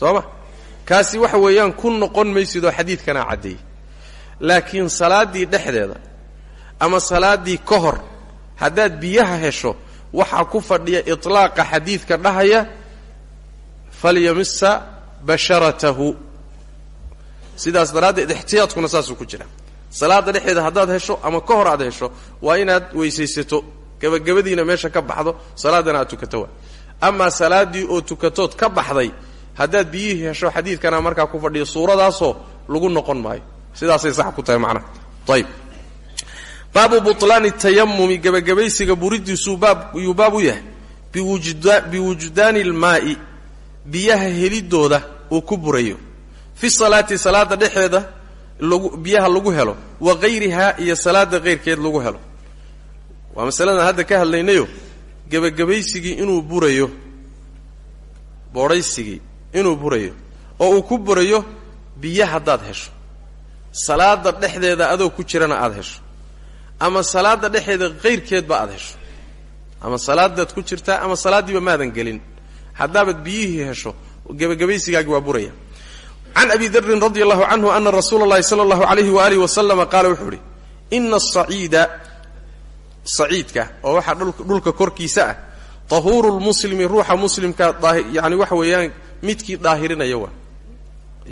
Soo ma kaasi waxa weeyaan ku noqon maysid oo xadiidkanaa caddeeyey laakiin salaaddii dhexdeeda ama salaaddii ka hor haddaad biyaha hesho waxaa ku fadhiya itlaaqa xadiidka dhahaya falyamisa basharatahu. Sidaas daraaddeed ixtiyaadkuna saasuu ku jira. Salaadda dhexeeda haddaad hesho ama ka hor aad hesho waa inaad weysaysato. Gebagabadiina meesha ka baxdo salaaddana aad tukato waa. Amaa salaaddii oo tukatood ka baxday haddaad biyihii hesho xadiidkana markaa ku fadhiya suuradaasoo lagu noqon maayo. Sidaasay sax ku tahay macnaha ayib baabu bulaani tayamumi gebagabaysiga buridiisuu yuu baab u yahay. Biwujdaani ilmaa'i biyaha helidooda uu ku burayo. Fi salaati salaada dhexeeda biyaha lagu helo. Wa hayrihaa iyo salaada keyrkeed lagu helo. Waa masaladan hadda ka hadlaynayo gebagabaysigii inuu burayo boodhaysigii inuu burayo oo uu ku burayo biyo haddaad hesho. Salaada dhexdeeda adoo ku jirana aada hesho ama salaada dhexeeda kayrkeedba aada hesho. Ama salaadaad ku jirtaa ama salaaddiiba maadan gelin. Haddaabaad biyihii hesho gebagabaysigaagi waa buraya. Can abi darin radi allahu canhu ana rasuula اllahi sala allahu alayhi waalihi waslama qaala wuxuu idhi ina asaciida saciidka oo waxaa dhulka korkiisa ah tahuuru lmuslimi ruuxa muslimka yani waxa weeyaan midkii daahirinaya waa.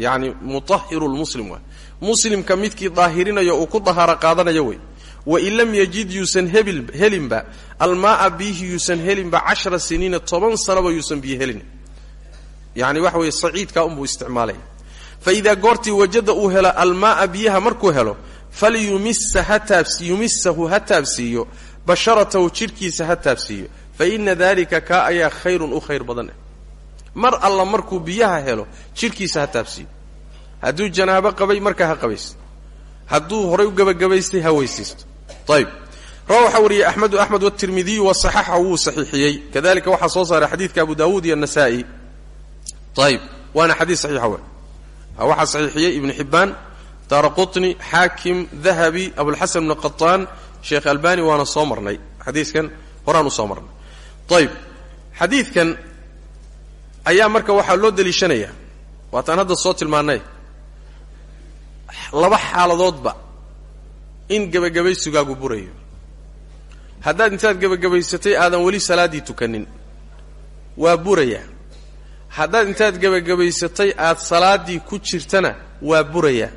Yani mutahiru lmuslim waa. Muslimka midkii daahirinayo uu ku dahaaro qaadanayo wey wain lam yajid yuusan helinba almaaa biyihi yuusan helinba cashara siniina toban sanaba yuusan biyo helin. Yani waxa weeye saciidkaa unbuu isticmaalaya faidaa goortii wajada uu helo almaaa biyaha markuu helo falyumisahu ha taabsiiyo basharatahu jidhkiisa ha taabsiiyo faina dalika kaa ayaa khayrun u khayr badan. Mar alla markuu biyaha helo jidhkiisa ha taabsiiyo hadduu janaabo qabay markaa ha qabaysto. Hadduu horay u gebagabaystay ha weysaysto ayb rawa waxaa wariyey axmedu axmed watirmidiyu wasaxaxa wuu saxiixiyey kadalika waxaa soo saaray xadiidka abu daawuud iyo anasaa'i ayb waana xadiid saxiixa we waxaa saxiixiyey ibnu xibbaan daara qutni xaakim dahabi abulxasan bnu qataan sheekh albani waana soo marnay xadiiskan horaan u soo marnay ayb xadiidkan ayaa marka waxaa loo deliishanayaa waataan hadda soo tilmaannay laba xaaladoodba in gebagabaysigaagu burayo. Haddaad intaad gebagabaysatay aadan weli salaaddii tukanin. Waa burayaa haddaad intaad gebagabaysatay aad salaaddii ku jirtana waa burayaa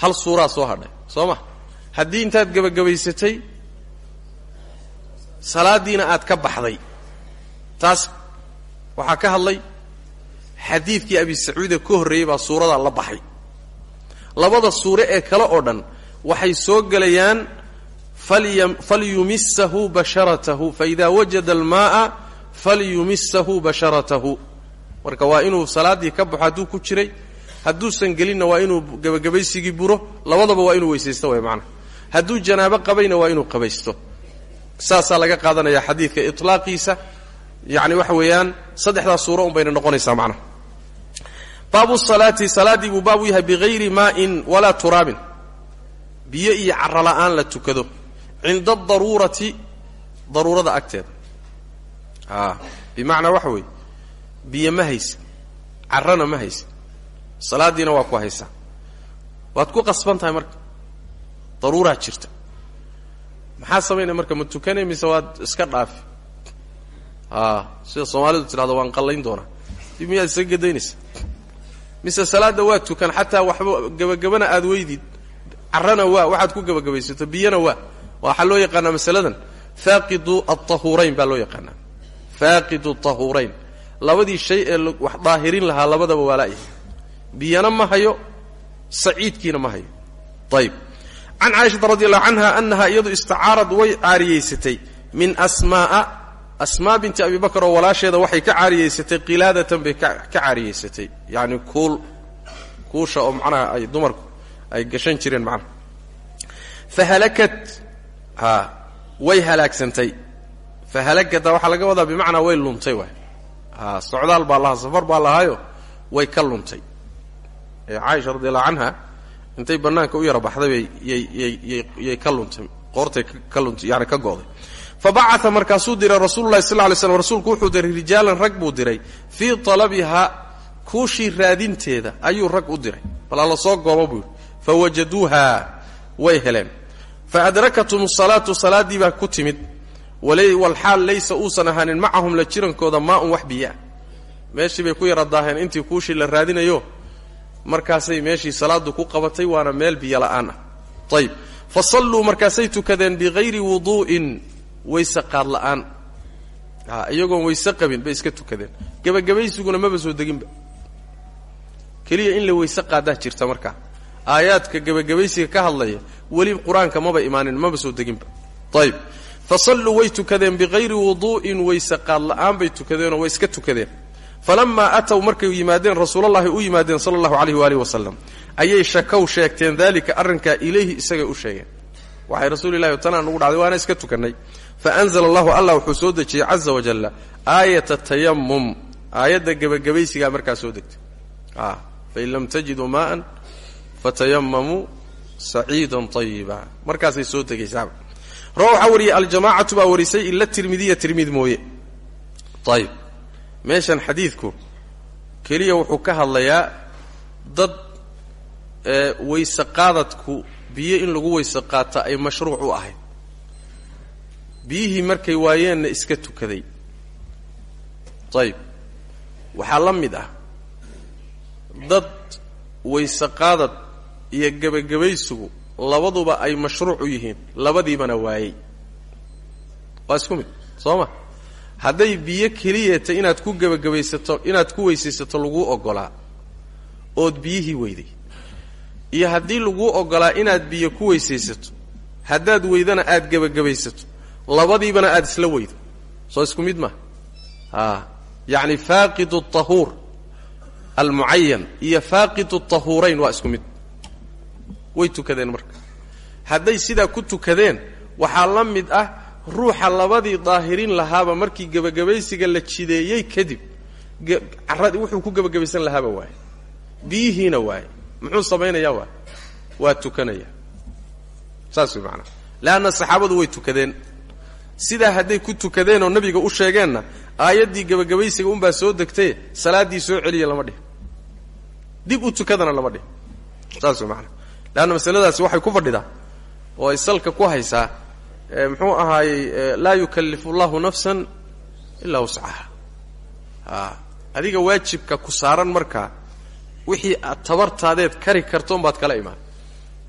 hal suuraa soo hadhay soo ma? Haddii intaad gebagabaysatay salaaddiina aad ka baxday. Taas waxaa ka hadlay xadiidkii abi sacuude ka horreeyey baa suuradaa la baxay. Labada suure ee kale oo dhan waxay soo gelayaan falyumisahu basharatahu. Faida wajada almaaa falyumisahu basharatahu. Marka waa inuu salaaddii ka baxo hadduu ku jiray hadduusan gelinna waa inuu gebagabaysigii buro labadaba waa inuu weysaysto way macnaha hadduu janaabo qabayna waa inuu qabaysto. Saasaa laga qaadanaya xadiidka itlaaqiisa yacni waxa weeyaan saddexdaas suuro un noqonaysaa macnaha baabu salaati salaaddii buu baab yahay bigayri maa'in walaa turaabin biyo iyo carro la'aan la tukado. Cinda adaruurati daruurada agteeda. A bimacnaa waxa weeye biyo ma haysid carrana ma haysid salaaddiina waa ku haysaa waad ku qasban tahay marka daruuraa jirta. Maxaa samaynaya marka ma tukanay mise waad iska dhaafi? A sida soomaalidu tidhahdo waan qallayn doonaa. Dib miyaad isaga gadaynaysa mise salaadda waa tukan xataa waxba gebagabana aad weydid carrana waa waxaad ku gebagabaysato biyana waa. Waxaa loo yaqaanaa masaladan faaqidu altahuurayn baa loo yaqaanaa. Faaqidu tahuurayn labadii shay ee wax daahirin lahaa labadaba waa la'yahay biyana ma hayo saciidkiina ma hayo. Ayib can caaishata radi allahu canha annaha iyadu way caariyeysatay min asmaa'a asmaa binti abi bakar oo walaasheeda waxay ka caariyeysatay qilaadatan bay ka caariyeysatay. Yacni kuul kuusha oo macnaha ay dumarku ay gashan jireen macnaha fahalakat a way halaagsantay. Fahalakata waxaa laga wadaa bimacnaa way luntay waay. A socdaal baa lahaa safar baa lahaayo way ka luntay. Caaisha radi allahu canha intay bannaanka u yara baxday bay yyyyyay ka luntay qoortay ka luntay yani ka go'day fa bacaa diray rasuulu lahi sal slam rasuulku wuxuu diray rijaalan rag buu diray fii talabihaa kuushii raadinteeda ayuu rag u diray. Bal alla soo gooba buu yidhi fa wajaduuha way heleen. fa adrakathum salaatu salaaddii baa ku timid. walxaal laysa uusan ahaanin macahum la jirankooda maa-un wax biyaa meeshii bay ku yara intii kuushii la raadinayo markaasay meeshii salaadu ku qabatay waana meel biyo la'aan ah ayib fa salluu markaasay tukadeen bikayri wuduu'in wayse qaad la'aan iyagoon wayse qabin bay iska tukadeen gebagabaysiguna maba soo deginba keliya in la weyse qaadaa jirta markaa aayaadka gebagabaysiga ka hadlaya weli qur'aanka maba imaanin maba soo deginba. Ayib fa salluu way tukadeen bikayri wuduu'in wayse qaad la'aan bay tukadeenoo way iska tukadeen. Falamaa aatow markay yimaadeen rasuulallahi u yimaadeen sala allahu alayh waalihi wasalam ayay shakow sheegteen daalika arrinkaa ilayhi isagay u sheegeen. Waxay rasuulillahi tanaa nugu dhacday waana iska tukannay fa anzala allahu allah wuxuu soo dejiyey caza wajalla aayata tayamum aayadda gebagabaysigaa markaa soo degtay. Fain lam tajiduu maa'an fatayamamuu saciidan ayiba markaasay soo degaysaaba rawa waxaa wariyey aljamaacatu baa warisay ila tirmidiya. Tirmid mooye. Ayib meeshan xadiidku keliya wuxuu ka hadlayaa dad weyse qaadadku biyo in lagu weyse qaata ay mashruuc u ahayd. Biyihii markay waayeenna iska tukaday. Ayib waxaa la ah dad weyse qaadad iyo gebagabaysigu labaduba ay mashruuc u yihiin labadiibana waayey. Waa isku mid soo ma? Hadday biyo keliyata inaad ku gebagabaysato inaad ku weysaysato laguu oggolaa ood biyihii weyday. Iyo haddii laguu oggolaa inaad biyo ku weysaysato haddaad weydana aad gebagabaysato labadiibana aad isla weydo. Soo isku mid ma? A yacni faaqidu tahuur almucayan iyo faaqidu tahuurayn waa isku mid way tukadeen marka. Hadday sidaa ku tukadeen waxaa la mid ah ruuxa labadii daahirin lahaaba markii gebagabaysiga la jideeyey kadib. Caradii wuxuu ku gebagabaysan lahaaba waaye. Biyihiina waaye. Muxuu samaynayaa waay waa tukanaya saas way maanaa leanna saxaabadu way tukadeen. Sidaa hadday ku tukadeen oo nabiga u sheegeenna aayaddii gebagabaysiga unbaa soo degtaye salaaddii soo celiya lama dhihin dib u tukadana lama dhihin saas way maanaa leanna masaladaasi waxay ku fadhidaa oo ay salka ku haysaa muxuu ahaayey laa yukallifu allahu nafsan ilaa wuscaha adiga waajibka ku saaran markaa wixii aad tabartaadeed kari kartoon baad kala imaan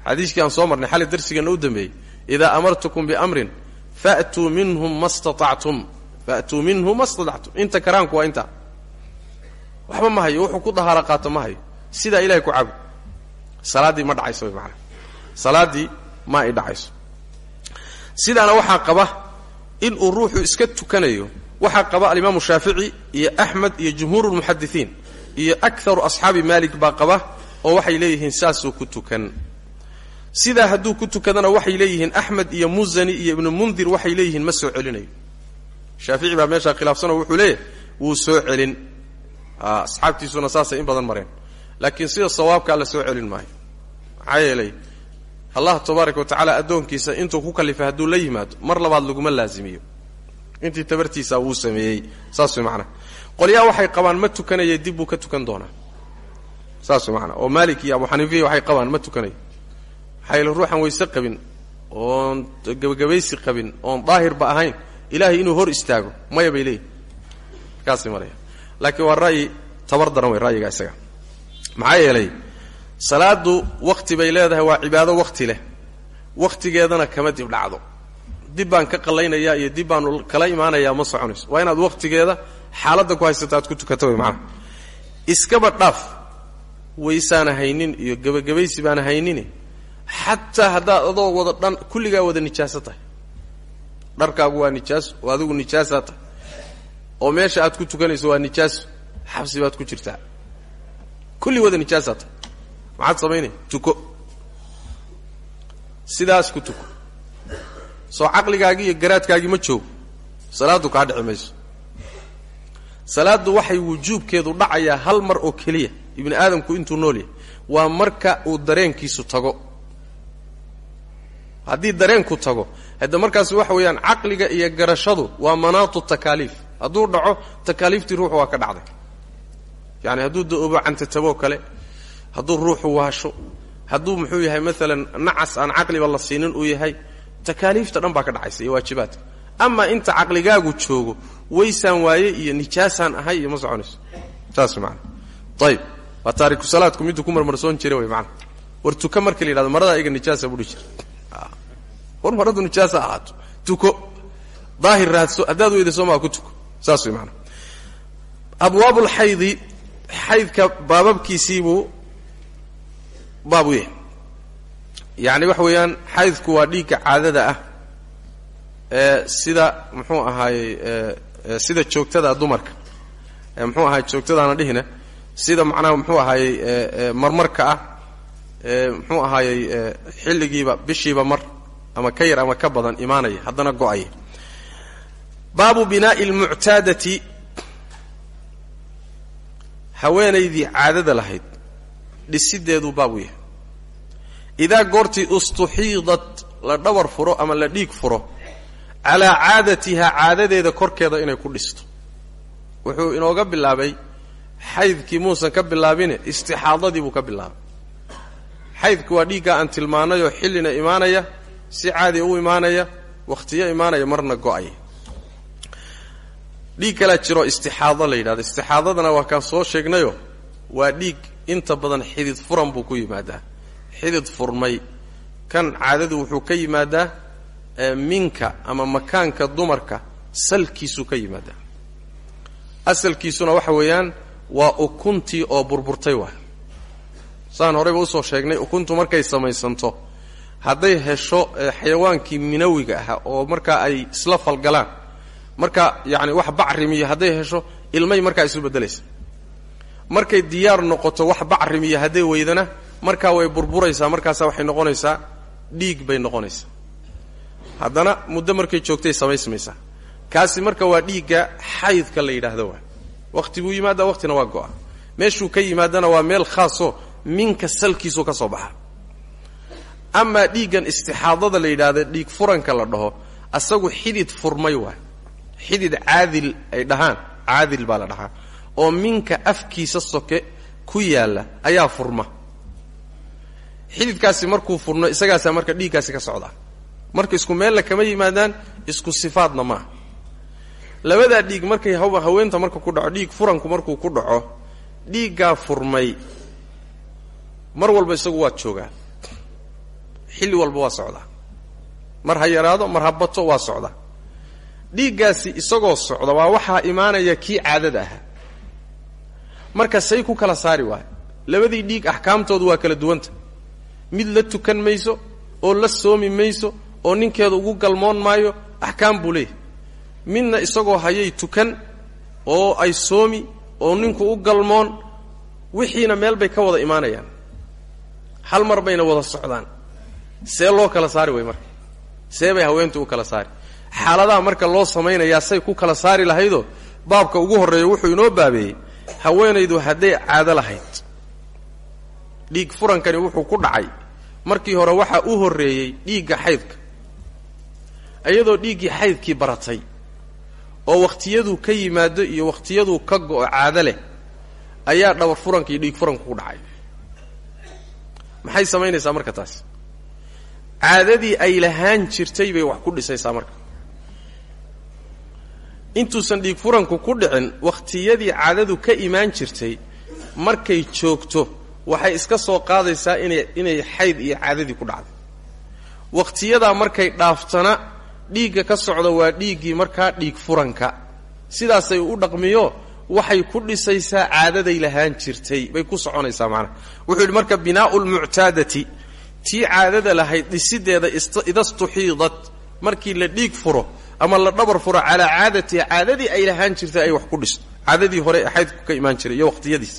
xadiiskii aan soo marnay xali darsigeenna u dambeeyey idaa amartukum biamrin faatuu minhum ma staactum faatuu minhu ma statactum inta karaanku waa intaa waxba ma hayo wuxuu ku dahaaro qaato ma hayo sidaa ilahay ku cabud salaaddii ma dhacayso way maanaa salaaddii ma ay dhacayso. Sidaana waxaa qaba inuu ruuxu iska tukanayo waxaa qaba alimaamu shaafici iyo axmed iyo jumhuur lmuxadisiin iyo akaru asxaabi maalik baa qaba oo waxay leeyihiin saasuu ku tukan. Sidaa hadduu ku tukadana waxay leeyihiin axmed iyo musani iyo ibnu mundir waxay leeyihiin ma soo celinayo. Shaafici baa meeshaa khilaafsanoo wuxuu leeyahy wuu soo celin. Asxaabtiisuna saasay in badan mareen. Laakiin sida sawaabkaa la soo celin maayo maxaa yeelay allah tabaaraka wa tacaala addoonkiisa intuu ku kalifay hadduu la yimaado mar labaad laguma laazimiyo. Intii tabartiisa wuu sameeyey saas way macanaha qolyaa waxay qabaan ma tukanaya dib buu ka tukan doonaa. Saas way oo maalik abu xaniifiya waxay qabaan ma tukanayo maxaa ruuxan wayse qabin oon gebagabaysi qabin oon daahirba ahayn ilaahay inuu hor istaago maya bay leeyihiin markaasay laakiin waa ra'yi tabar daran wey ra'yiga isaga. Maxaa yeelay salaadu wakhti bay leedahay waa cibaado wakhti leh. Wakhtigeedana kama dib dhacdo. Dib baan ka qallaynayaa iyo dib baanu kala imaanayaa ma soconayso. Waa inaad wakhtigeeda xaaladda ku haysato aad ku tukato way macnaha iskaba dhaaf waysaana haynin iyo gebagabaysi baana haynin xataa haddaad adoo wada dhan kulligaa wada nijaaso tahay. Dharkaagu waa nijaaso oo adigu nijaasaa tahay. Oo meesha aad ku tukanayso waa nijaaso xabsi baad ku jirtaa. Kulli wada nijaasaa tahay maxaad samaynaya tuko. Sidaas ku tuko. Soo caqligaagii iyo garaadkaagii ma joogo. Salaaddu kaa dhici mayso. Salaaddu waxay wujuubkeedu dhacayaa hal mar oo keliya. Ibni aadamku intuu nool yahay waa marka uu dareenkiisu tago. Haddii dareenku tago hadda markaas waxa weeyaan caqliga iyo garashadu waa manaatu takaaliif hadduu dhaco takaaliiftii ruuxu waa ka dhacday. Yani hadduu da'oobo cantataboo kale hadduu ruuxu waasho hadduu muxuu yahay maalan nacas aan caqliba la siinin uu yahay takaaliifta dhan baa ka dhacaysa iyo waajibaadka ama inta caqligaagu joogo waysaan waaye iyo nijaasaan ahay iyo ma soconayso. Saas maana ayib waa taariku salaadku miduu ku marmarsoon jira wey maana war tuka marka la yidhahdo maradaa iga nijaasa budhi jira war maradu nijaasa ahaato. Tuko. Daahir raadso haddaad weyda soomaa ku tuko. Saas way maana abwaabulxaydi xaydka baababkiisiibuu baab u yahay. Waxa weeyaan xaydku waa dhiigga caadada ah ee sida muxuu ahaayey sida joogtada dumarka muxuu ahaay joogtadaana dhihina sida macnaha muxuu ahaayey marmarka ah muxuu ahaayey xilligiiba bishiiba mar ama ka yar ama ka badan imaanaya haddana go'aya baabu binaa'i almuctaadati haweenaydii caadada lahayd dhisideeduu baab u yahay idaa goortii ustuxiidat la dhawar furo ama la dhiig furo calaa caadatihaa caadadeeda korkeeda inay ku dhisto. Wuxuu inooga bilaabay xaydkii muusan ka bilaabine istixaadadii buu ka bilaabay. Xaydku waa dhiiggaa aan tilmaanayoo xillina imaanaya si caadi u imaanaya wakhtiyo imaanaya marna go'aya. Dhiig kalaa jiroo istixaado la yidhahdo. Istixaadadana waa kaan soo sheegnayo waa dhiig inta badan xidid furan buu ku yimaadaa xidid furmay kan caadadu wuxuu ka yimaadaa minka ama makaanka dumarka salkiisuu ka yimaadaa. Asalkiisuna waxa weeyaan waa ukuntii oo burburtay waay saan horeyba u soo sheegnay ukuntu markay samaysanto hadday hesho xayawaankii minawiga ahaa oo markaa ay isla falgalaan marka yacani wax bacrimiya hadday hesho ilmay markaa isu beddelaysa. Markay diyaar noqoto wax bacrimiya hadday weydana markaa way burburaysaa markaasa waxay noqonaysaa dhiig bay noqonaysaa. Haddana muddo markay joogtay samaysmaysaa. Kaasi marka waa dhiigga xaydka la yidhaahdo waa. Wakhti buu yimaadaa wakhtina waa go-a meeshuu ka yimaadana waa meel khaasoo minka salkiisuu ka soo baxa. Amaa dhiiggan istixaadada la yidhaahda dhiig furanka la dhaho asagu xidid furmay waay xidid caadil ay dhahaan caadil baa la dhahaa. Oo minka afkiisa soke ku yaalla ayaa furma xididkaasi markuu furno isagaasaa marka dhiiggaasi ka socdaa. Marka isku meella kama yimaadaan isku sifaadna maaha labadaa dhiig markay haweenta marka ku dhaco dhiig furanku markuu ku dhaco dhiiggaa furmay. Mar walba isagu waad joogaa. Xilli walba waa socdaa. Mar ha yaraado mar ha bato waa socdaa. Dhiiggaasi isagoo socda waa waxaa imaanaya kii caadada ahaa. Marka say ku kala saari waayo labadii dhiig axkaamtoodu waa kala duwanta mid la tukan mayso oo la soomi mayso oo ninkeeda ugu galmoon maayo axkaam buu leeyahay. Midna isagoo hayay tukan oo ay soomi oo ninku u galmoon wixiina meel bay ka wada imaanayaan. Hal mar bayna wada socdaan. See loo kala saari way marka. See bay haweentu u kala saari. Xaaladaha marka loo samaynayaa say ku kala saari lahaydoo baabka ugu horreeya wuxuu inoo baabeeyey haweenaydu hadday caado lahayd dhiig furankani wuxuu ku dhacay. Markii hore waxaa u horreeyey dhiigga xaydka. Iyadoo dhiiggii xaydkii baratay oo wakhtiyaduu ka yimaado iyo wakhtiyaduu ka go-o caado leh ayaa dhabar furanka iyo dhiig furanku ku dhacay. Maxay samaynaysaa marka taas? Caadadii ay lahaan jirtay bay wax ku dhisaysaa marka. Intuusan dhiig furanku ku dhicin wakhtiyadii caadadu ka imaan jirtay markay joogto waxay iska soo qaadaysaa inay inay xayd iyo caadadii ku dhacday. Wakhtiyadaa markay dhaaftana dhiigga ka socda waa dhiiggii markaa dhiig furanka. Sidaasay u dhaqmiyo waxay ku dhisaysaa caadaday lahaan jirtay bay ku soconaysaa macnaha wuxuu marka binaa'u lmuctaadati tii caadada lahayd dhisideeda idastuxiidat markii la dhiig furo ama la dhabar furo calaa caadatiha caadadii ay lahaan jirtay ay wax ku dhisto. Caadadii hore ee xaydku ka imaan jiray iyo waqhtiyadiis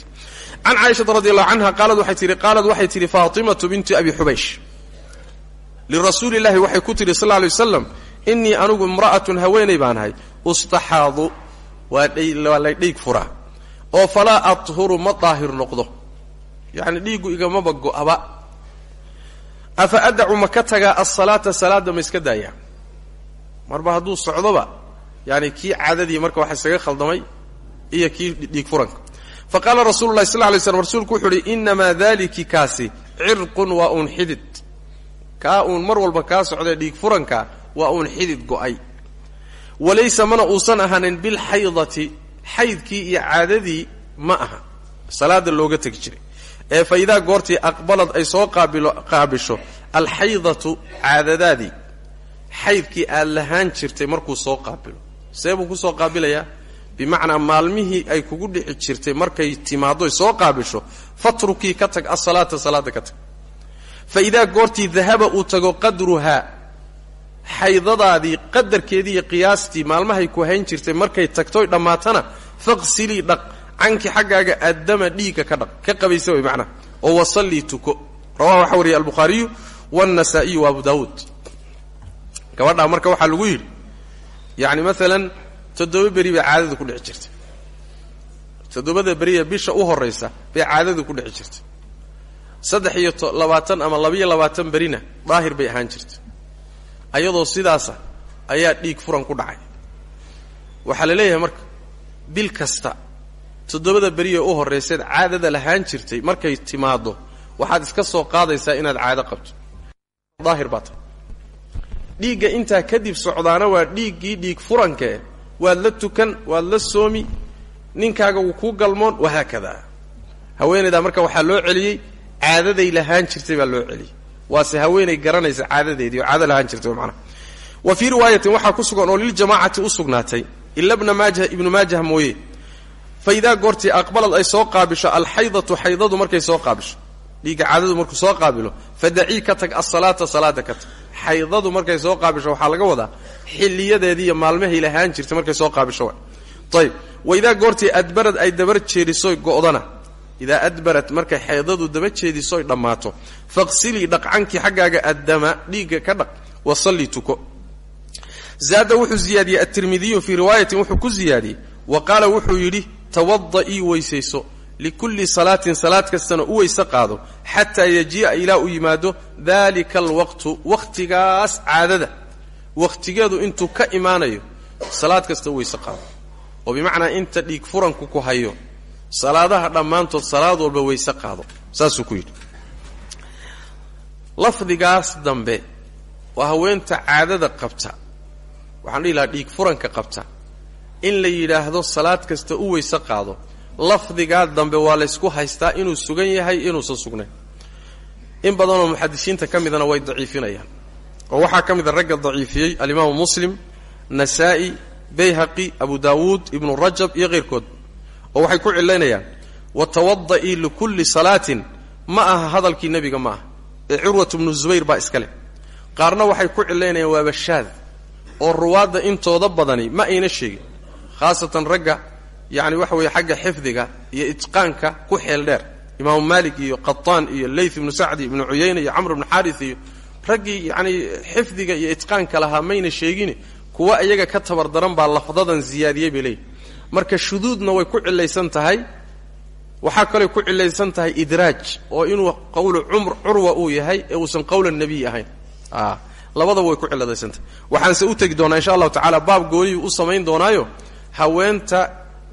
can caaishata radi allahu canha qaalad waxay tihi qaalad waxay tihi faatimatu bintu abi xubaysh lirasuuli llahi waxay ku tihi sal lla alay waslam innii anugu imra'atun haweenay baan ahay ustaxaadu waa lay dhiig furaa oo falaa athuru ma daahir noqdo yacni dhiiggu igamaba go'aba afa adacu ma ka tagaa alsalaata salaadda ma marba hadduu socdoba yani kii caadadii marka waxa isaga khaldamay iyo kii dhiig furanka fa qaala rasulu lahi sal lay slm rasuulku wuxuu uhi inamaa daliki kaasi cirqun waa uun xidid. Kaa uun mar walba kaa socdae dhiig furanka waa uun xidid go'ay. Walaysa mana uusan ahaanin bilxaydati xaydkii iyo caadadii ma aha. Salaada looga tegi jiray. Ee fa idaa goortii aqbalad ay soo qaabisho alxaydatu caadadaadii xaydkii aad lahaan jirtay markuu soo qaabilo. See buu ku soo qaabilayaa bimacnaa maalmihii ay kugu dhici jirtay markay timaaddoy soo qaabisho fatrukii ka tag asalaata salaada ka tag. Fa idaa goortii dahaba uu tago qadruhaa xaydadaadii qadarkeedii iyo qiyaastii maalmahay ku hayn jirtay markay tagtoy dhammaatana faqsilii dhaq canki xaggaaga addama dhiigga ka dhaq ka qabaysa way macnaha oo wasallii tuko. Rawaha waxaa wariyay albukhaariyu waannasaa'iyu wa daawuud gabadhaa marka waxaa lagu yidhi yacni maalan toddoba beri bay caadadu ku dhici jirtay. Toddobada beriya bisha u horraysa bay caadadu ku dhici jirtay. Saddex iyo labaatan ama labiyo labaatan berina daahir bay ahaan jirtay. Ayadoo sidaasa ayaa dhiig furan ku dhacay. Waxaa la leeyahay marka bil kasta toddobada beriya u horrayseed caadada lahaan jirtay markay timaaddo waxaad iska soo qaadaysaa inaad caado qabto. Daahir baa dhiigga intaa kadib socdaana waa dhiiggii dhiig furankae waad la tukan waad la soomi ninkaaga wuu kuu galmoon wahaakadaa haweenaydaa marka waxaa loo celiyey caadaday lahaan jirtay baa loo celiyey. Waase haweenay garanaysa caadadeedii oo caado lahaan jirtay macnaha wa fii riwaayatin waxaa ku sugan oo liljamaacati u sugnaatay ila bna maajah ibnu maajah mooye. Fa idaa goortii aqbalad ay soo qaabisho alxaydatu xaydadu markay soo qaabisho dhiigga caadadu markuu soo qaabilo fadacii ka tag asalaata salaada ka tag. Xaydadu markay soo qaabisho waxaa laga wadaa xiliyadeedii iyo maalmahay lahaan jirtay markay soo qaabisho wa ayb wa idaa goortii adbarad ay dabar jeedisoy go'dana idaa adbarat markay xaydadu daba jeedisoy dhammaato faqsilii dhaqcankii xaggaaga addama dhiigga ka dhaq wasallii tuko. Zaada wuxuu ziyaadiyey atirmidiyu fii riwaayatin wuxuu ku ziyaadiyey wa qaala wuxuu yidhi tawada'ii weysayso likulli salaatin salaad kastana u weyse qaado xataa yajii'a ilaa uu yimaado daalika alwaqtu wakhtigaas caadada wakhtigeedu intuu ka imaanayo salaad kasta u weyse qaado. Oo bimacnaa inta dhiig furanku ku hayo salaadaha dhammaantood salaad walba weyse qaado. Saasuu ku yidhi. Lafdigaas dambe waa haweenta caadada qabta. Waxaan dhihi lahaa dhiig furanka qabta. In la yidhaahdo salaad kasta u weyse qaado lafdigaa dambe waa laysku haystaa inuu sugan yahay inuusan sugnayn in badanoo muxadisiinta ka midana way daciifinayaan. Oo waxaa ka mida ragga daciifiyey alimaamu muslim nasaa'i bayhaqi abu daawuud ibnu rajab iyo keyrkood oo waxay ku cilaynayaan watawada'i likulli salaatin ma aha hadalkii nebiga ma aha. Ee curwat bnu zubayr baa iska leh. Qaarna waxay ku cilaynayaan waa bashaad oo ruwaadda intooda badani ma ayna sheegin khaasatan ragga yacni waxa weeye xagga xifdiga iyo itqaanka ku xeel dheer. Imaamu maalik iyo qataan iyo leyth ibnu sacdi ibnu cuyayna iyo camr ibnu xaaris iyo raggii yacni xifdiga iyo itqaanka lahaa mayna sheegin kuwa iyaga ka tabar daran baa lafdadan ziyaadiyey bay leeyihi marka shuduudna way ku cilaysan tahay waxaa kaloo ku cilaysan tahay idraaj oo inuu cumr curwa uu yahay ee uusan qowla nebiy ahayn. Labadaba way ku ciladaysan tahay. Waxaanse u tegi doonaa insha allahu tacaala baab gooniyuu u samayn doonaayo haweenta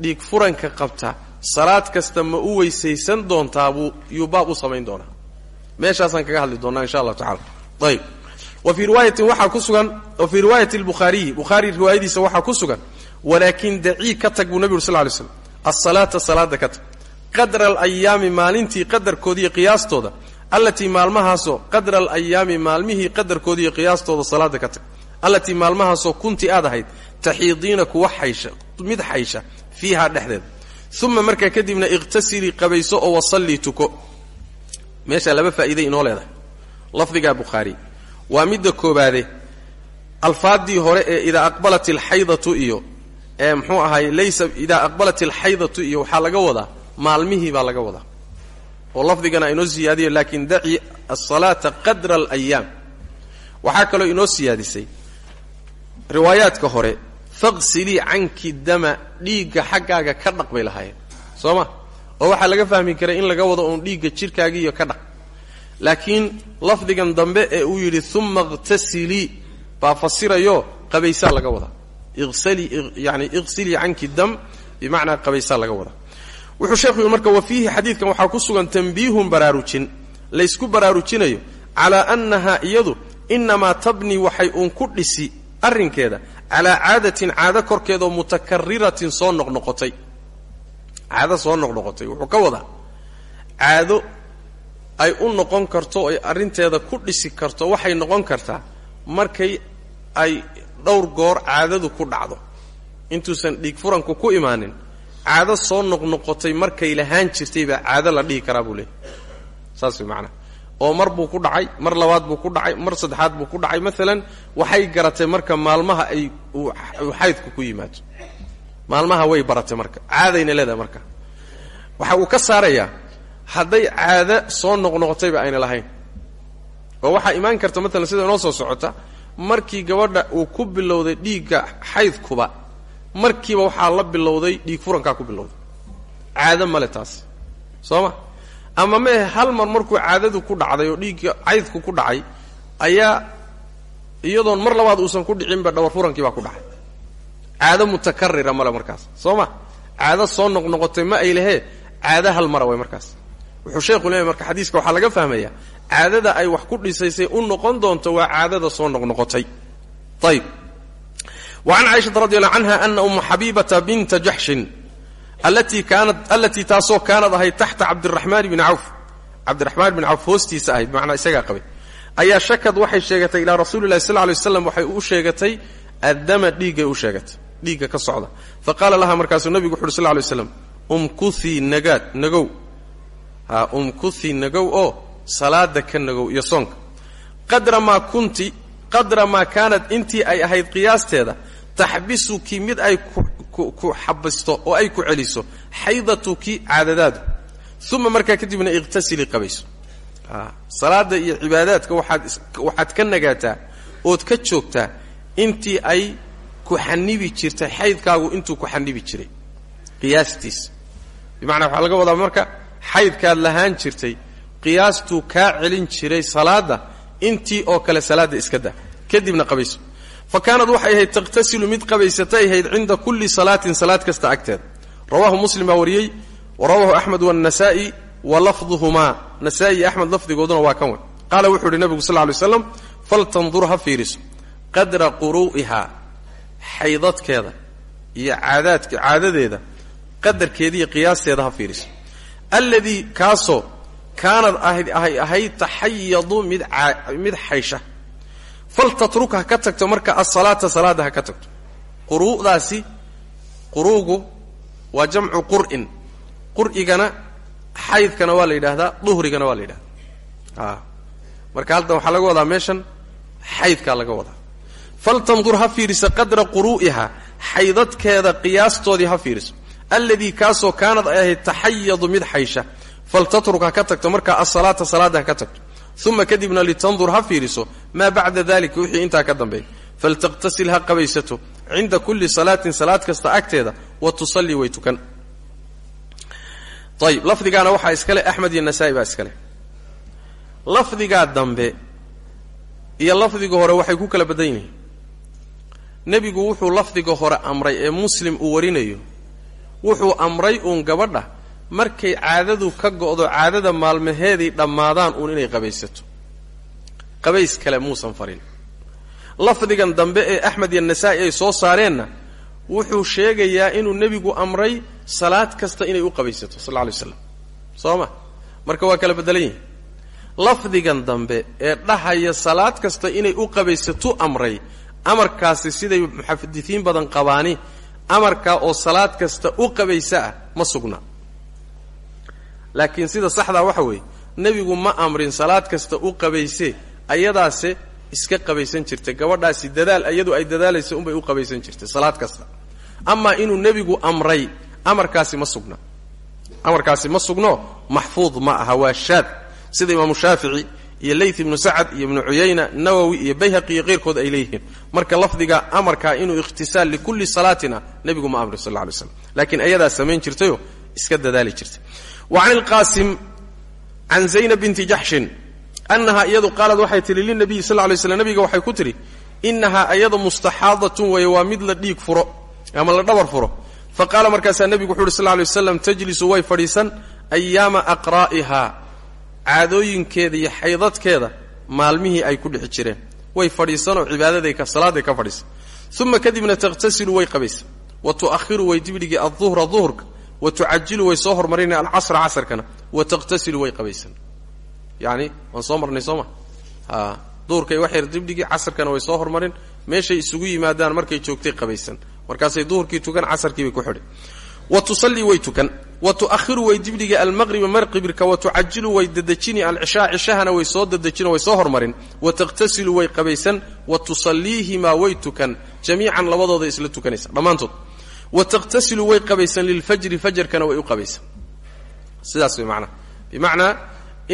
dhiig furanka qabta salaad kasta ma u weysaysan doontaa buu yuu baab u samayn doonaa. Meeshaasaan kaga hadli doonaa insha allahu tacala ayb wa fii riwaayatin waxaa ku sugan wa fii riwaayati lbukhaariyi bukhaari riwaayadiisa waxaa ku sugan walaakin dacii ka tag buu nebi ur sal lay slam asalaata salaada ka tag. Qadra alayaami maalintii qadarkoodiiyo qiyaastooda allatii maalmahaasoo qadra alayaami maalmihii qadarkoodiiyo qiyaastooda salaada ka tag. Allatii maalmahaasoo kunti aad ahayd taxiidiina kuwa xaysha mid xaysha fiihaa dhexdeeda uma markaa kadibna iqtasilii qabayso oo wasallii tuko. Meeshaa laba faa'iiday inoo leedahay. Lafdigaa bukhaari waa midda koobaade alfaaddii hore ee idaa aqbalat alxaydatu iyo ee muxuu ahaay laysa idaa aqbalat alxaydatu iyo waxaa laga wadaa maalmihii baa laga wadaa. Oo lafdigana inoo siyaadiyo laakin daci asalaata qadra alayaam waxaa kaloo inoo siyaadisay. Riwaayaadka hore faqsilii canki dama dhiigga xaggaaga ka dhaq bay lahaayeen. Soo ma? Oo waxaa laga fahmi karay in laga wado uun dhiigga jidhkaagiiyo ka dhaq. Laakiin lafdigan dambe ee uu yidhi uma iqtasilii baa fasirayo qabaysaa laga wadaa yani iqsilii canki dam bimacnaa qabaysaa laga wadaa wuxuu sheekhu yidhi marka xadiidkan waxaa ku sugan tanbiihun baraarujin. Laysku baraarujinayo calaa annaha iyadu innamaa tabni waxay uun ku dhisi arrinkeeda calaa caadatin caado korkeedaoo mutakariratin soo noqnoqotay. Caado soo noqnoqotay wuxuu ka wadaa caado ay u noqon karto ay arrinteeda ku dhisi karto waxay noqon kartaa markay ay dhowr goor caadadu ku dhacdo. Intuusan dhiig furanku ku imaanin caado soo noqnoqotay markay lahaan jirtay baa caado la dhihi karaa buu leeyahy saas way macanaha oo mar buu ku dhacay mar labaad buu ku dhacay mar saddexaad buu ku dhacay. Maalan waxay garatay marka maalmaha ay uu xaydku ku yimaado. Maalmaha way baratay marka. Caadayna leedahay marka. Waxa uu ka saarayaa hadday caado soo noqnoqotayba ayna lahayn. Oo waxaa imaan karta maalan sida inoo soo socota markii gabadha uu ku bilowday dhiigga xaydkuba markiiba waxaa la bilowday dhiig furankaa ku bilowday. Caado male taas. Soo ma ama maehe hal mar markuu caadadu ku dhacday oo dhiigga caydku ku dhacay ayaa iyadoon mar labaad uusan ku dhicinba dhawar furankii baa ku dhacay. Caado mutakarira male markaas soo ma? Caado soo noqnoqotay ma ay lehee caado hal mara way markaas. Wuxuu sheekhu leeyahy marka xadiiska waxaa laga fahmayaa caadada ay wax ku dhisaysay u noqon doonto waa caadada soo noqnoqotay. Ayib wa can caaishata radi allahu canha ana uma xabiibata binta allatii taasoo kaanad ahayd taxta cabdiraxmaan bni cawf. Cabdiraxmaan bni cawf hoostiisa ahayd bimacnaa isagaa qabay. Ayaa shakad waxay sheegatay ilaa rasuuli llahi sal lay waslam waxay u sheegatay addama dhiiggay u sheegatay. Dhiigga ka socda. Fa qaala laha markaasuu nabigu wuxu uhi sl ly slam umkuthii nagaad nagow. Ha umkuthii nagow oo salaada ka nagow iyo soonka. Qadra maa kunti qadra maa kaanad intii ay ahayd qiyaasteeda taxbisuki mid ay ku xabisto oo ay ku celiso xaydatuki caadadaadu. Uma markaa kadibna iqtasilii qabayso. Salaada iyo cibaadaadka waxaad ka nagaataa ood ka joogtaa intii ay ku xanibi jirtay xaydkaagu intuu ku xanibi jiray. Qiyaastiis. Bimacnaa waxaa laga wadaa marka xaydkaad lahaan jirtay qiyaastuu kaa celin jiray salaada intii oo kale salaadda iska daa. Kadibna qabayso fa kaanad waxay ahayd taqhtasilu mid qabaysatay ahayd cinda kulli salaatin salaad kasta agteeda rawaahu muslim baa wariyey wa rawahu axmed waannasaa'i wa lafduhumaa nasaa-i iyo axmed lafdigooduna waa kan wey qaala wuxuu ihi nabigu sal lay slam faltandur ha fiiriso. Qadra quruu'ihaa xaydadkeeda iyo caadaadka caadadeeda qadarkeediiyo qiyaasteeda ha fiiriso. Alladii kaasoo kaanad ahay ahayd taxayadu mid mid xaysha faltatruk ha ka tagto marka asalaata salaada ha ka tagto. Quruu'daasi quruugu waa jamcu qur'in. Qur'igana xaydkana waa la yidhaahdaa duhrigana waa la yidhahdaa a marka haldan waxaa laga wadaa meeshan xaydkaa laga wadaa. Faltandur ha fiiriso qadra quruu'iha xaydadkeeda qiyaastoodii ha fiiriso. Alladii kaasoo kaanad ay ahayd taxayadu mid xaysha. Faltatruk ha ka tagto markaa asalaata salaada ha ka tagto uma kadibna litandur ha fiiriso maa bacda dalika wixii intaa ka dambeeya faltaqtasil ha qabaysato cinda kulli salaatin salaad kasta agteeda wa tusallii way tukan ayib lafdigaana waxaa iskale axmed iyo nasaa-i baa iskale lafdigaa dambe iyo lafdiga hore waxay ku kala badan yihiin nebigu wuxuu lafdiga hore amray ee muslim uu warinayo wuxuu amray uun gabadha markay caadadu ka go'do caadada maalmaheeday dhammaadaan uun inay qabaysato. Qabays kale muusan farin. Lafdigan dambe ee axmed iyo nasaa'i ay soo saareenna wuxuu sheegayaa inuu nebigu amray salaad kasta inay u qabaysato sal lla lay slam soo ma? Marka waa kala beddelan yihiin lafdigan dambe ee dhahaya salaad kasta inay u qabaysato amray amarkaasi siday muxadisiin badan qabaani amarkaa oo salaad kasta u qabaysa ah ma sugna laakiin sida saxdaa waxa weeye nebigu ma amrin salaad kasta u qabaysee ayadaase iska qabaysan jirtay gabadhaasi dadaal iyadu ay dadaalaysa unbay u qabaysan jirtay salaad kasta. Amaa inuu nebigu amray amarkaasi ma sugna. Amarkaasi ma sugno maxfuud ma aha waa shaad. Sida imaamu shaafici iyo layth ibnu sacad iyo ibnu cuyayna nawowi iyo bayhaqi iyo keyrkood ay leeyihiin. Marka lafdiga amarkaa inuu ikhtisaal likulli salaatina nebigu ma amrin sal lla slam laakiin ayadaa samayn jirtayoo iska dadaali jirtay can ilqaasim can zaynab binti jaxshin annahaa iyadu qaalad waxay tihi linabiyi sal lla lay slam nabiga waxay ku tidhi innahaa iyadu mustaxaadatun weeye waa mid la dhiig furo ama la dhabar furo. Fa qaala markaasaa nebigu wuxu uhi lla lay waslam tajlisu way fadhiisan ayaama aqraa'ihaa caadooyinkeeda iyo xaydadkeeda maalmihii ay ku dhixi jireen. Way fadhiisanoo cibaadaday salaaday ka fadhiisan uma kadibna way way wa tucajilu way soo hormarinay alcasra casarkana. Wa takhtasilu way qabaysan. Yacni waan soo marnay soo ma? A duhurkay wax yar dibdhigi casarkana way soo hormarin. Meeshay isugu yimaadaan markay joogtay qabaysan. Markaasay duhurkii tukan casarkiibay ku xidhay. Wa tusallii way tukan. Wa tu'ahiru way dibdhigi almaqriba marqibirka. Wa tucajilu way dadejini alcishaa cishahana way soo dadejino way soo hormarin. Wa takhtasilu way qabaysan. Wa tusalliihimaa way tukan. Jamiican labadooda isla tukanaysa. Dhammaantood wa takhtasilu way qabaysan lilfajri fajarkana way qabaysan. Sidaas way macnaha bimacnaa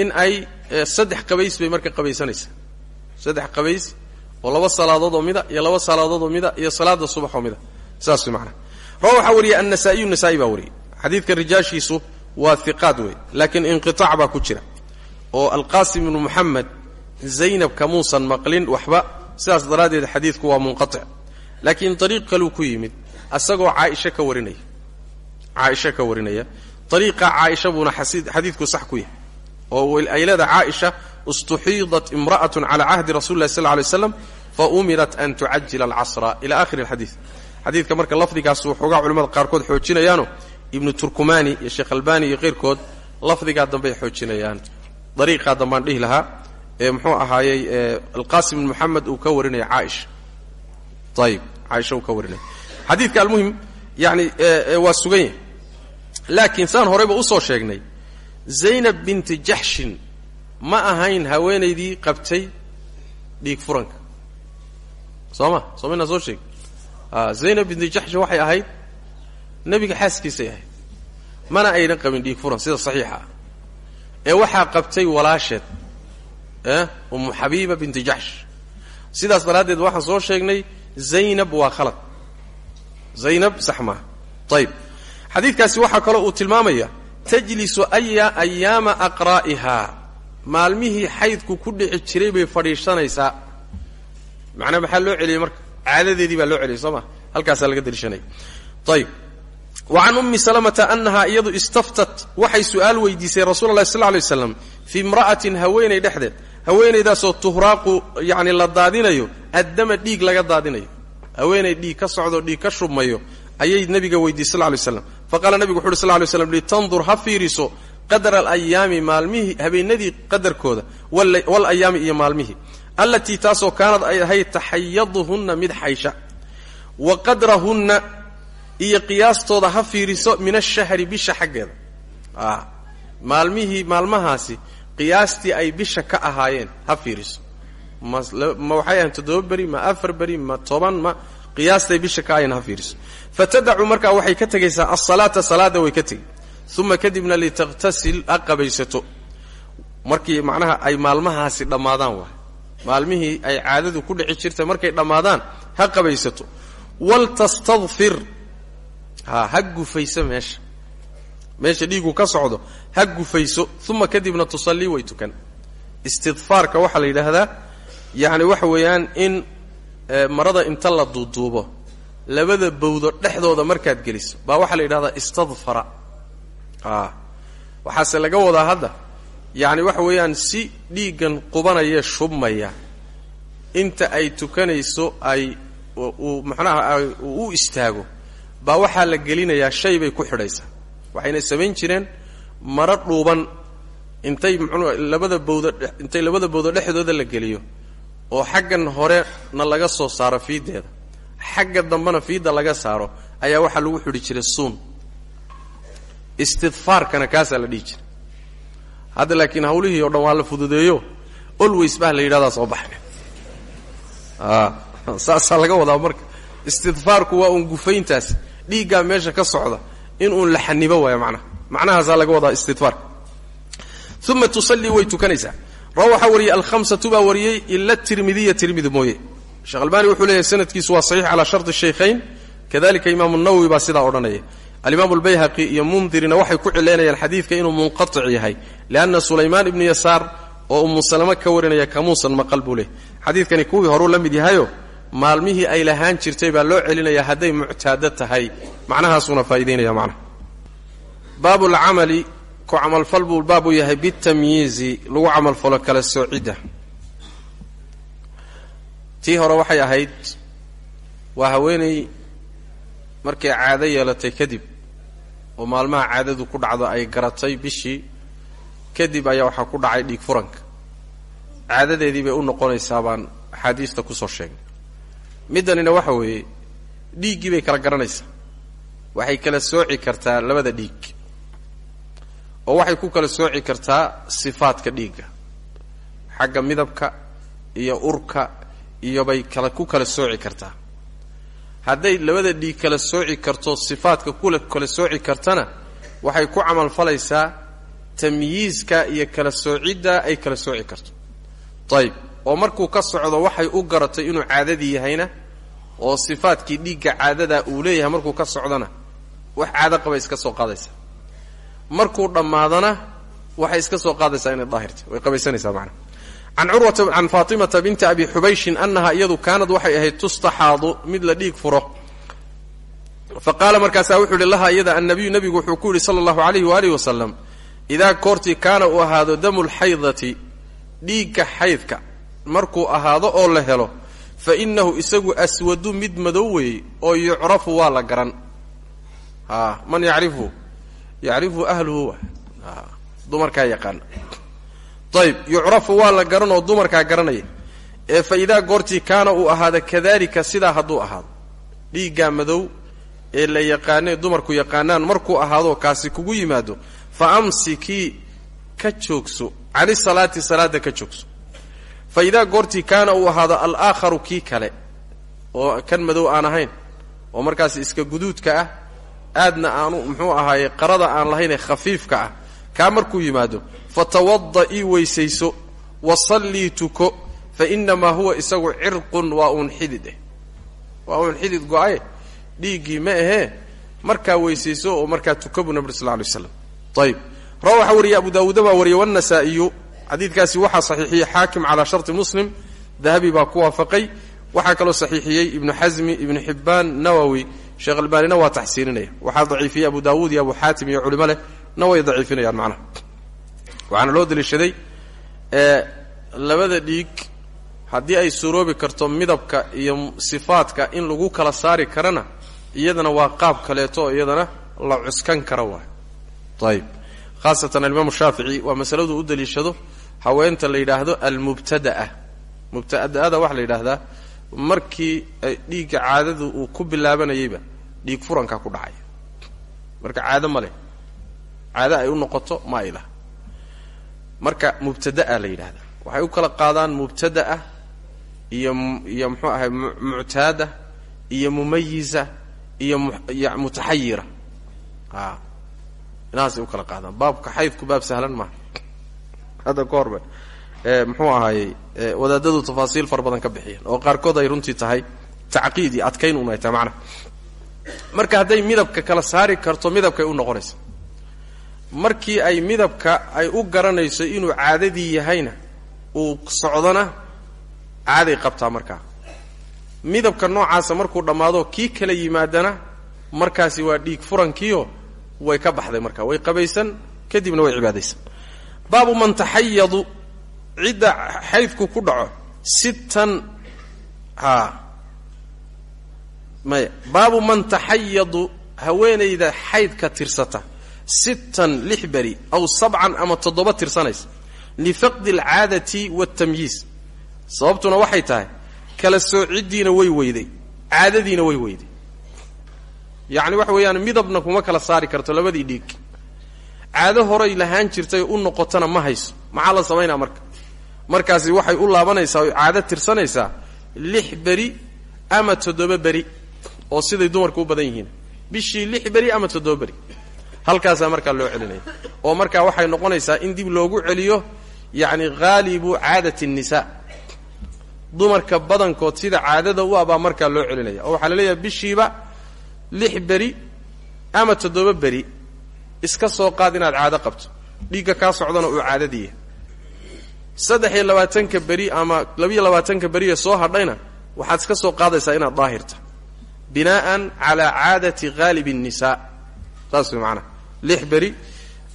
in ay saddex qabays bay marka qabaysanaysa. Saddex qabays oo laba salaadood oo mida iyo laba salaadood oo mida iyo salaada subax oo mida. Sidaas way macnaha rawa waxaa wariyay annasaa'iyu nasaa'i baa wariyay. Xadiidka rijaashiisu waa hiqaad wey laakiin inqitaac baa ku jira. Oo alqaasim ibnu moxamed zaynab kamuusan maqlin waxba sidaas daraaddeed xadiidku waa munqatic laakiin dariiq kaluu ku yimid asagoo caaisha ka warinaya. Caaisha ka warinaya. Dariiqa caaisha buuna xadiidku sax ku yahay. Oo ay leedahay caaisha imra'atun cala cahdi rasuli llahi alay slam fa umirat an tucajila alcasra. Ila akhiri alxadiid xadiidka marka lafdigaas waxoogaa culimmada qaarkood xoojinayaano. Ibnu turkumani iyo sheekh albani iyo keyrkood lafdigaa dambey xoojinayaan. Dariiqaa dambaan dhihi lahaa ee muxuu ahaayey alqaasim ibn moxamed uu ka warinaya caaisha. Ayib caaisha uu ka warinaya xadiidka almuhim yani waa sugan yahay laakiin saan horeyba u soo sheegnay zaynab binti jaxshin ma ahayn haweenaydii qabtay dhiig furanka. Soo ma? Soo maynaa soo sheeg zaynab binti jaxshin waxay ahayd nebiga xaaskiisay ahayd. Mana aynan qabin dhiig furan sida saxiixa. Ah ee waxaa qabtay walaasheed eh umu xabiiba binti jaxsh sidaas daraaddeed waxaan soo sheegnay zaynab waa khalad zaynab sax maaha ayib xadiidkaasi waxaa kaloo uu tilmaamaya tajlisu aya ayaama aqraa'ihaa maalmihii xaydku ku dhici jiray bay fadhiisanaysaa. Macnaa maxaa loo celiyey marka? Caadadeedii baa loo celiyay soo ma? Halkaasaa laga daliishanaya ayib wa can ummi salamata annahaa iyadu istaftat waxay su'aal weydiisay rasuula allahi sal lay waslam fii imra'atin haweenay dhexdeed haweenaydaasoo tuhraaqu yacni la daadinayo addama dhiig laga daadinayo haweenay dhiig ka socdo dhiig ka shubmayo ayay nabiga weydiisay sal ly slam faqaala nabigu wuxu uhi sl lay slam litandur ha fiiriso qadra alayaami maalmihii habeenadii qadarkooda walayaami iyo maalmihii allatii taasoo kaanad ay ahayd taxayaduhunna mid xaysha wa qadrahunna iyo qiyaastooda ha fiiriso min ashahri bisha xaggeeda. Maalmihii maalmahaasi qiyaastii ay bisha ka ahaayeen ha fiiriso ma waxay ahayn toddoba beri ma afar beri ma toban ma qiyaastay bisha ka ahaayeen ha fiiriso. Fatadacu markaa waxay ka tegaysaa alsalaata salaada way ka tegi uma kadibna litakhtasil ha markii macnaha ay maalmahaasi dhammaadaan waay maalmihii ay caadadu ku dhici jirtay markay dhammaadaan ha qabaysato. Waltastadfir ha ha gufayso meesha. Meesha dhiigu ka socdo ha gufayso. Uma kadibna tusallii way tukan. Istidfaarka waxaa la yidhaahdaa yacni waxa weeyaan in marada inta la duuduubo labada bawdo dhexdooda markaad geliso baa waxaa la yidhahdaa istadfara. Waxaase laga wadaa hadda. Yacni waxa weeyaan si dhiiggan qubanayee shubmaya. Inta ay tukanayso ay uu macnaha uu u istaago baa waxaa la gelinayaa shay bay ku xidhaysaa. Waxayna samayn jireen maro dhuuban. Intay mxuu labada bawdo intay labada bawdo dhexdooda la geliyo oo xaggan horena laga soo saaro fiiddeeda. Xagga dambena fiidda laga saaro ayaa waxaa lagu xidhi jiray suun. Istidfaarkana kaasaa la dhihi jiray. Hadda laakiin hawlihii oo dhan waa la fududeeyo olways baa la yidhahdaa soo baxay saasaa laga wadaa marka. Istidfaarku waa uun gufayntaas. Dhiiggaa meesha ka socda in uun la xanibo waayo macnaha. Macnahaasaa laga wadaa istidfaarka. Uma tusallii way tukanaysaa rawa waxaa wariyey alhamsatu baa wariyey ila tirmidiya tirmidi mooye. Sheekh albaani wuxuu leeyahay sanadkiisu waa saxiix calaa sharti shaykhayn. Kadalika imaamu nawowi baa sidaa odhanaya. Alimaamu albayhaqi iyo mundirina waxay ku cileynayaan xadiidka inuu munqatic yahay lianna sulaymaan ibnu yasaar oo umu salama ka warinaya kamuusan maqal buu leehay xadiidkani kuwii horuu la mid yahayo maalmihii ay lahaan jirtay baa loo celinaya hadday muctaado tahay. Macnahaasuuna faa'idaynaya macnaha ku camalfal buu baab u yahay bitamyiizi lagu camalfalo kala soocidda tii hore waxay ahayd waa haweeney markay caado yeelatay kadib oo maalmaha caadadu ku dhacdo ay garatay bishii kadib ayaa waxaa ku dhacay dhiig furanka. Caadadeedii bay u noqonaysaa baan axaadiista ku soo sheegnay. Middanina waxa weeye dhiiggii bay kala garanaysaa. Waxay kala sooci kartaa labada dhiig oo waxay ku kala sooci kartaa sifaadka dhiigga. Xagga midabka iyo urka iyo bay kala ku kala sooci kartaa. Hadday labada dhiig kala sooci karto sifaadka kula kala sooci kartana waxay ku camalfalaysaa tamyiiska iyo kala soocidda ay kala sooci karto. Ayib oo markuu ka socdo waxay u garatay inuu caadadii yahayna oo sifaadkii dhiigga caadadaa uu leeyahay markuu ka socdona wax caado qabay iska soo qaadaysaa markuu dhammaadana waxay iska soo qaadaysaa inay daahirta way qabaysanaysaa macana can curwata can faatimata binti abi xubayshin annaha iyadu kaanad waxay ahayd tustaxaadu mid la dhiig furo. Fa qaala markaasaa wuxuu yihi laha iyada annabiyu nebigu wuxuu ku yidhi sala allahu alayhi waalihi wasalam idaa koortii kaana uu ahaado damu lxaydati dhiigga xaydka markuu ahaado oo la helo fa innahu isagu aswadu mid madow weeye oo yucrafu waa la garan. A man yacrifu yacrifu ahluhu dumarkaa yaqaana ayib yucrafu waa la garan oo dumarkaa garanaya. Ee fa idaa goortii kaana uu ahaado kadalika sidaa hadduu ahaado. Dhiiggaa madow ee la yaqaanee dumarku yaqaanaan markuu ahaadoo kaasi kugu yimaado fa amsikii ka joogso. Cani salaati salaada ka joogso. Fa idaa goortii kaana uu ahaado alaakharu kii kale oo kan madow aan ahayn oo markaas iska guduudka ah aadna aanu muxuu ahaaye qarada aan lahaynee khafiifka ah. Kaa markuu yimaado fatawada-ii weysayso wasallii tuko fa innamaa huwa isagu cirqun waa uun xidid eh. Waa uun xidid go'aye. Ma ahee markaa weysayso oo markaa tuka buu nabri sal lla alay waslam ayib rawa waxaa wariyay abu daawuuda baa wariyay wannasaa'iyu. Xadiidkaasi waxaa saxiixiyey xaakim calaa sharti muslim dahabi baa ku waafaqay. Waxaa kaloo saxiixiyey ibnu xasmi ibnu xibbaan nawowi sheekh albaanina waa taxsiininaya. Waxaa daciifiyey abu daawuud iyo abu xaatim iyo culimo leh na way daciifinayaan macnaha. Waxaana loo daliishaday labada dhiig haddii ay suroobi karto midabka iyo sifaadka in lagu kala saari karana iyadana waa qaab kaleeto oo iyadana la cuskan kara waay ayib khaasatan alimaamu shaafici waa masaladu u daliishado haweenta la yidhaahdo almubtada'a. Mubtada'ada waxaa la yidhaahdaa markii dhiigga caadadu uu ku bilaabanayeyba dhiig furankaa ku dhacay. Marka caado ma leh. Caado ay u noqoto ma ay laha marka mubtada'a la yidhahdaa waxay u kala qaadaan mubtada'a iyo iyo muxuu ahay muctaada iyo mumayiza iyo mutaxayira. A inahaasay u kala qaadaan. Baabka xaydku baab sahlan maaha. Hadda ka horba muxuu ahaayey wadaadadu tafaasiil fara badan ka bixiyeen. Oo qaarkood ay runtii tahay tacqiid iyo adkayn un ay tahay macnaha marka hadday midabka kala saari karto midabkay u noqonaysa. Markii ay midabka ay u garanayso inuu caadadii yahayna uu socdona caaday qabtaa markaa midabka noocaasa markuu dhammaado kii kala yimaadana markaasi waa dhiig furankiio way ka baxday markaa way qabaysan kadibna way cibaadaysan. Baabu man taxayadu cidda xaydku ku dhaco sittan a maya baabu man taxayadu haweenayda xaydka tirsata sittan lix beri aw sabcan ama toddoba tirsanaysa lifaqdi alcaadati waaltamyiis sababtuna waxay tahay kala soociddiina way weyday caadadiina way weyday. Yacni waxa weeyaan midabna kuma kala saari karto labadii dhiig. Caado horay lahaan jirtay u noqotona ma hayso. Maxaa la samaynaa marka? Markaasi waxay u laabanaysaa oy caado tirsanaysaa lix beri ama toddoba beri oo siday dumarku u badan yihiin. Bishii lix beri ama toddoba beri. Halkaasaa markaa loo celinaya oo markaa waxay noqonaysaa in dib loogu celiyo yacni haalibu caadati nnisaa dumarka badankood sida caadada u ah baa markaa loo celinaya. Oo waxaa la leeyahay bishiiba lix beri ama toddoba beri. Iska soo qaad inaad caado qabto. Dhiigga kaa socdana uu caadadiiya saddex iyo labaatanka beri ama labiyo labaatanka beriye soo hadhayna waxaad iska soo qaadaysaa inaad daahirta binaa'an calaa caadati haalibi nnisaa saas way macanaha lix beri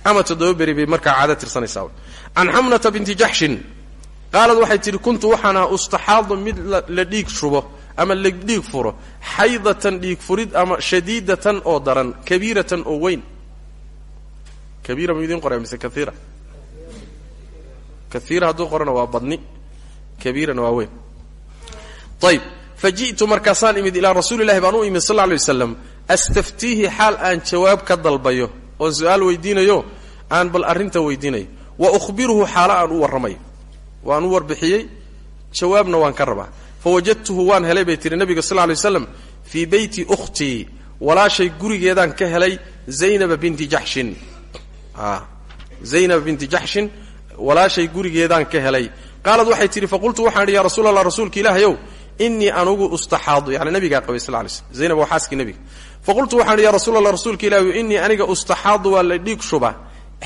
ama toddoba beri bay markaa caado tirsanaysaa can xamnata binti jaxshin qaalad waxay tidhi kuntu waxaan ahaa ustaxaadu mid la dhiig shubo ama la dhiig furo xaydatan dhiig furid ama shadiidatan oo daran kabiiratan oo weyn. Kabiira mu idiin qoraya mise kaiira kaiira hadduu qorana waa badni kabiirana waa weyn. Ayb fa ji'tu markaasaan imid ilaa rasuuli llahi baan u imid sal lay waslam astaftiihi xaal aan jawaab ka dalbayo oon su'aal weydiinayo aan bal arrinta weydiinayo wa ukhbiruhu xaalo aan u warramayo waan u warbixiyey jawaabna waan ka rabaa. Fa wajadtuhu waan helay bay tihi nabiga sal lay waslam fii beyti ukhtii walaashay gurigeedaan ka helay zaynaba binti jaxshin zaynab binti jaxshin walaashay gurigeedaan ka helay. Qaalad waxay tidhi faqultu waxaan idhi ya rasuul allah rasuulka ilaahayow innii anugu ustaxaadu. Yani nabigaa qabay sal lay slm zaynab waa xaaskii nebiga. Faqultu waxaan ya rasuul allah ilahayow innii aniga ustaxaadu waa la dhiig shuba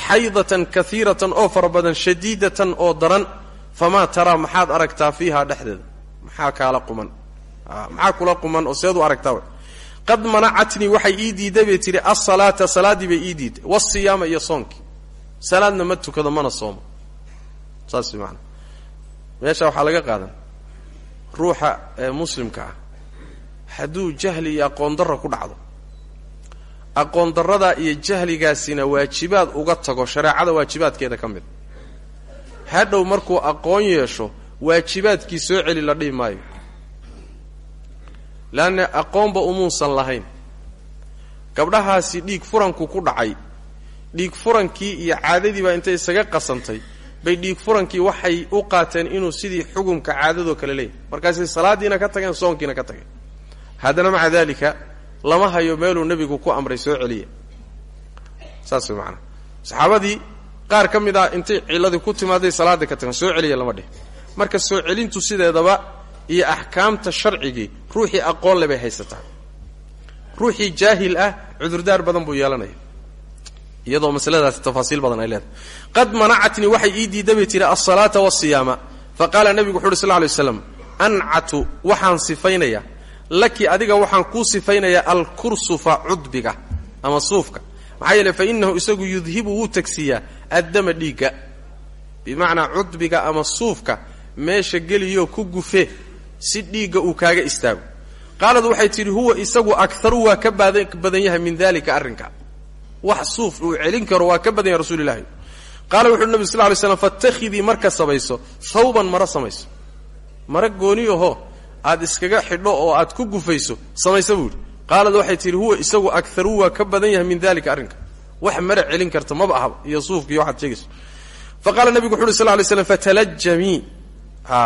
xaydatan kaiiratan oo fara badan shadiidatan daran. Famaa taraa maxaad aragtaa fiiha dhexdeeda. Maxaa kaala quman? Maxaa kula quman oo seed aragtaa qad manacatnii waxay ii diidday bay tidhi. Asalaata salaaddii bay ii diidday wasiyaama iyo soonkii salaadna ma tukado mana soomo. Saas maana meesha waxaa laga qaadan ruuxa ee muslimka ah hadduu jahli iyo aqoon darro ku dhacdo. Aqoon darradaa iyo jahligaasina waajibaad uga tago shareecada waajibaadkeeda ka mid. Hadhow markuu aqoon yeesho waajibaadkii soo celi la dhihi maayo. Leanna aqoonba umuusan lahayn. Gabdhahaasi dhiig furanku ku dhacay. Dhiig furankii iyo caadadii baa intay isaga qasantay bay dhiig furankii waxay u qaateen inuu sidii xukumka caadadoo kale leeyahy markaasay salaaddiina ka tageen soonkiina ka tageen. Haddana maca daalika lama hayo meeluu nebigu ku amray soo celiya saas way macanaa saxaabadii qaar ka mid ah intay cilladii ku timaaday salaadda ka tageen soo celiya lama dhih marka soo celintu sideedaba iyo axkaamta sharcigii ruuxii aqoon le bay haysataa. Ruuxii jaahil ah cudurdaar badan buu yeelanaya iyadoo masaladaasi tafaasiil badan ay leedahay. Qad manacatnii waxay ii diidda bay tihi alsalaata wasiyaama fa qaala nebigu wuxu uhi sl lay waslam ancatu waxaan sifaynayaa laki adiga waxaan kuu sifaynayaa alkursufa cudbiga ama suufka. Maxaa yeele fa inahu isagu yudhibu wuu tagsiiyaa addama dhiigga. Bimacnaa cudbiga ama suufka meesha geliyoo ku gufe si dhiigga uu kaaga istaago. Qaalad waxay tidhi huwa isagu akaru waa ka badan yahay min dalika arrinka wax suuf uu celin karo waa ka badan yahay rasuul ilahi qaala wuxu uhi nabig sl lay slam fattakhidii marka samayso thawban mara samayso. Mara gooni aho aad iskaga xidho oo aad ku gufayso samaysa buu yidhi. Qaalad waxay tidhi huwa isagu akaru waa ka badan yahay min dalika arrinka. Wax mara celin karta maba ahaba iyo suufka iyo waxaad sheegayso. Fa qaala nebigu wuxu uhi sl lay slam fatalajamii a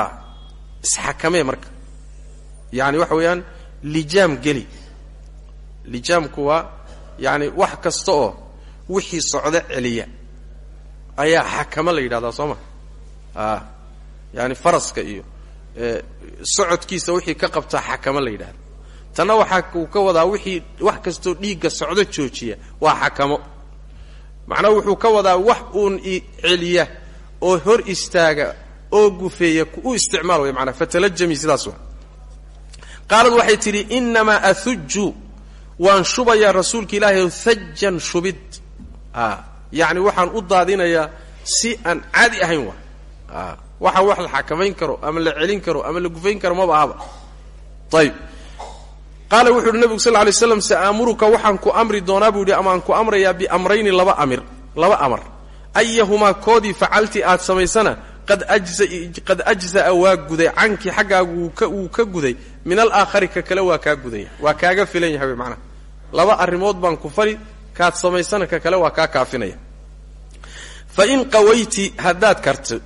isxakamee marka. Yani waxa weeyaan lijaam geli. Lijaamku waa yani wax kasta oo wixii socdo celiya ayaa xakamo la yidhahdaa soo ma? A yani faraska iyo socodkiisa wixii ka qabtaa xakamo la yidhahda tanna waxaa uu ka wadaa wixii wax kastoo dhiigga socdo joojiya waa xakamo. Macnaha wuxuu ka wadaa wax uun celiya oo hor istaaga oo gufeeya u isticmaal way manaa fatalajami sidaas wa qaalad waxay tidhi inamaa ahuju waan shubayaa rasuulka ilaahay hajan shubid. Yani waxaan u daadinayaa si aan caadi ahayn wa waxa wax la xakamayn karo ama la celin karo ama la gufayn karo maba ahaba. Ayb qaala wuxu uhi nebigu sal lay slam sa'aamuruka waxaan ku amri doonaa buu yidhi amaan ku amrayaa biamrayni laba amir laba amar. Ayahumaa koodii facalti aad samaysana qad ajza'a waa guday. Cankii xaggaagu wuu ka guday. Min alaakhari ka kale waa kaa gudanya waa kaaga filan yahay wy laba arrimood baan ku fari kaad samaysana ka kale waa kaa kaafinaya. Fa in qawayti haddaad karto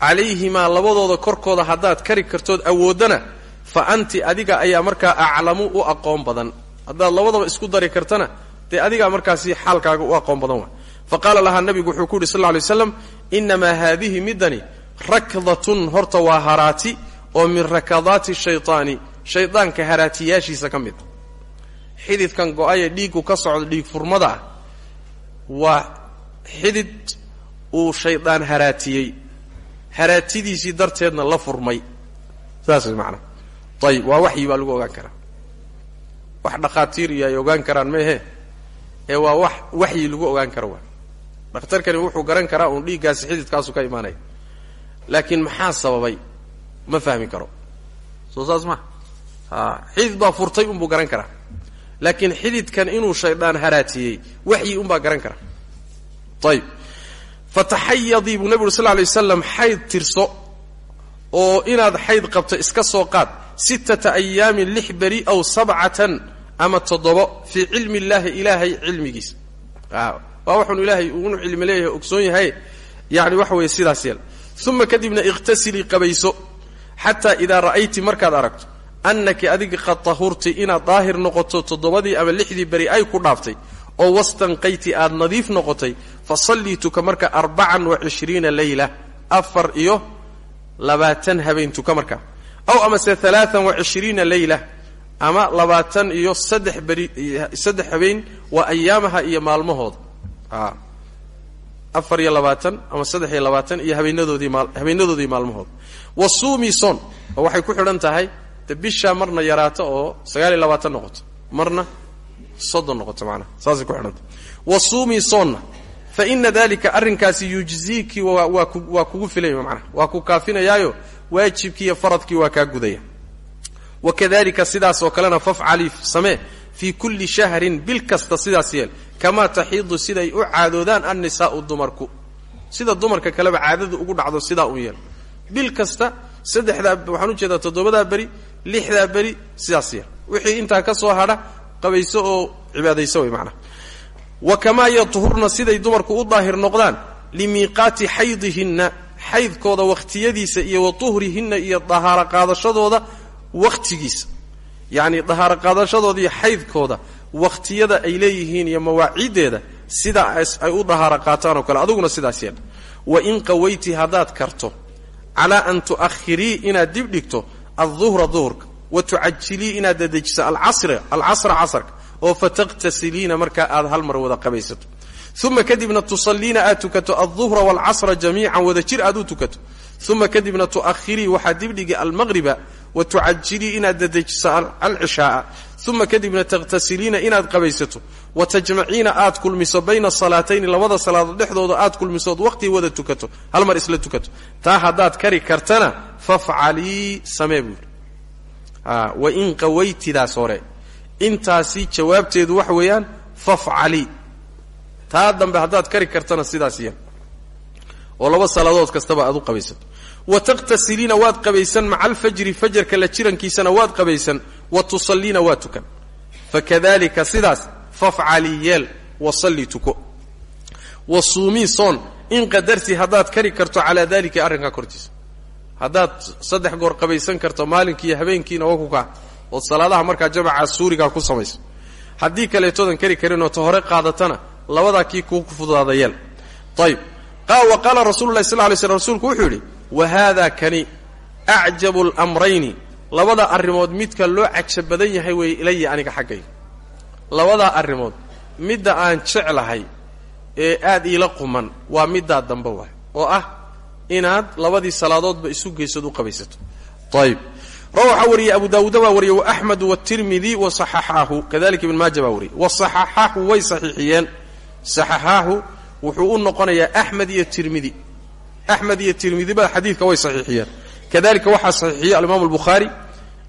calayhimaa labadooda korkooda haddaad kari kartood awooddana fa anti adiga ayaa markaa aclamu u aqoon badan. Haddaad labadaba isku dari kartana dee adigaa markaasi xaalkaaga u aqoon badan waa. Fa qaala lahaa nabigu wuxuu ku yidhi sal innamaa haadihi middani rakdatun horta waa haraati oo min rakadaati shaytaani shaydaanka haraatiyaashiisa ka mid xididkan go'aye dhiiggu ka socdo dhiig furmada ah waa xidid uu shaydaan haraatiyey haraatidiisii darteedna la furmay saas way macnaa ayib waa waxyi baa lagu ogaan karaa wax dhakhaatiir iyo ay ogaan karaan maehe ee waa wax waxyi lagu ogaan karo waa dhakhtarkani wuxuu garan karaa uun dhiiggaasi xididkaasu ka imaanaya laakiin maxaa sababay? Ma fahmi karo. Soo saas ma. A xidid baa furtay unbuu garan karaa. Laakiin xididkan inuu shaydaan haraatiyey waxyi unbaa garan karaa. Ayib fataxayadii buu nebi sal lay waslam xayd tirso oo inaad xayd qabto iska soo qaad sittata ayaamin lix beri aw sabcatan ama toddobo fii cilmi illaahi ilaahay cilmigiisa waa waxun ilaahay uunu cilmi leeyahay ogsoon yahay. Yani waxa weeye sidaas yeel. Uma kadibna ikhtasilii qabayso. Xataa idaa ra'ayti markaad aragto annaki adiga qad tahurti inaad daahir noqoto toddobadii ama lixdii beri ay ku dhaaftay oo wastanqayti aad nadiif noqotay fa sallii tuka marka arbacan wa cishriina leyla afar iyo labaatan habeen tuka aw amase alaaan wa cishriina leyla ama labaatan iyo saddex beri saddex habeen waa ayaamaha iyo maalmahooda afar iyo labaatan ama saddex iyo labaatan iyo habeenadoodii habeenadoodii maalmahooda wa suumi son oo waxay ku xidhan tahay de bishaa marna yaraato oo sagaal iyo labaatan noqoto. Marna soddon noqoto maanaa saasay ku xidhanta wa suumii soonna fa ina dalika arrinkaasi yujziiki waa ku waa kugu filaya macnaha. Waa ku kaafinayaayo waajibkii iyo faradkii waa kaa gudaya. Wa kadalika sidaas oo kalena fafcalii samee fii kulli shahrin bil kasta sidaas yeel kamaa taxiidu siday u caadoodaan annisaa'u dumarku. Sida dumarka kaleba caadadu ugu dhacdo sidaa u yeel. Bil kasta saddexdaa waxaan u jeedaa toddobadaa beri lixdaa beri sidaas yeel. Wixii intaa ka soo hadha qabayso oo cibaadayso way macnaha wa kamaa yadhurna siday dumarku u daahir noqdaan limiiqaati xaydihinna xaydkooda wakhtiyadiisa iyo wa tuhrihinna iyo dahaaro qaadashadooda wakhtigiisa yacni dahaaro qaadashadooda iyo xaydkooda wakhtiyada ay leeyihiin iyo mawaaciiddeeda sidaas ay u dahaaro qaataan oo kale adiguna sidaas yeel wa in qawayti haddaad karto calaa an tu'akhirii inaad dib dhigto alduhra duhurka wa tucajilii inaad dadejiso alcasra casrka oo fataqtasiliina markaa aad hal mar wada qabaysato. Uma kadibna tusalliina aad tukato alduhra waalcasra jamiican wada jir aad u tukato. Uma kadibna tu'akhirii waxaad dibdhigi almaqriba wa tucajilii inaad dadejiso alcishaaa uma kadibna taqhtasiliina inaad qabaysato wa tajmaciina aad kulmiso bayna salaatayni labada salaadood dhexdooda aad kulmisood waqhtii wada tukato hal mar isla tukato taa haddaad kari kartana fafcalii samee buuri wa in qawaytidaas hore intaasi jawaabteedu waxa weeyaan fafcalii taa dambe haddaad kari kartana sidaas oo laba salaadood kastaba aad u qabaysato wa taqhtasiliina waad qabaysan maca alfajri fajarka la jirankiisana waad qabaysan. Wa tusalliina waa tukan. Fakadalika sidaas fafcalii yeel wa salli tuko. Wa suumii soon in qadarti haddaad kari karto calaa dalika arrinkaa kortiisa. Haddaad saddex goor qabaysan karto maalinkiiyo habeenkiina waa ku kaa salaadaha markaa jamaca suurigaa ku samayso. Haddii kaleetoodan kari karinoo ta hore qaadatana labadaa kii kuu fududaada yeel. Ayb wa qaala rasulu lahi sal lay slm wuxuu yidhi wa haada kani acjabu lmrayni labada arrimood midka loo cajab badan yahay weeye ilaya aniga xaggayga labadaa arrimood midda aan jeclahay ee aad iila quman waa middaa dambe waay oo ah inaad labadii salaadoodba isu geysood u qabaysato ayb waxaa wariyey abu daawuuda baa wariyey waaxmedu watirmidi wa saxaxaahu kadalika ibn maaja baa wariyey wa saxaxaahu way saxiixiyeen saxaxaahu wuxuu u noqonayaa axmed iyo tirmidi axmed iyo tirmidiba xadiidka way saxiixiyeen kadalika waxaa saxiixiyey alimaam albukhaari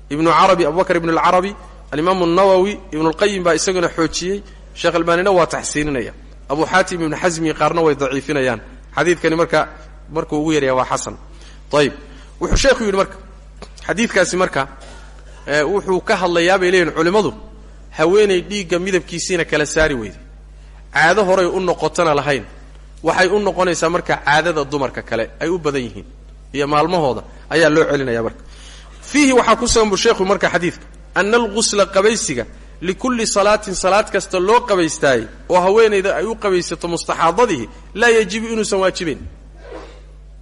ibnu carabi abubakr ibn alcarabi alimaam اnawowi ibn اlqayim baa isaguna xoojiyey sheekh albaanina waa taxsiininaya abu xaatim ibnu xasmi qaarna way daciifinayaan xadiidkani marka markuu ugu yaryahay waa xasan ayib wuxuu sheekhu yidhi marka xadiidkaasi marka wuxuu ka hadlayaa bay leeyihiin haweenay dhiigga midabkiisiina kala saari weyday caado horay u noqotona lahayn waxay u noqonaysaa marka caadada dumarka kale ay u badan yihiin iyo maalmahooda ayaa loo celinaya marka. Fiihi waxaa ku sugan bu sheekhu marka xadiidka ana algusla qabaysiga likulli salaatin salaad kasta loo qabaystaayey oo haweenayda ay u qabaysato mustaxaadadihi laa yajibu inuusan waajibayn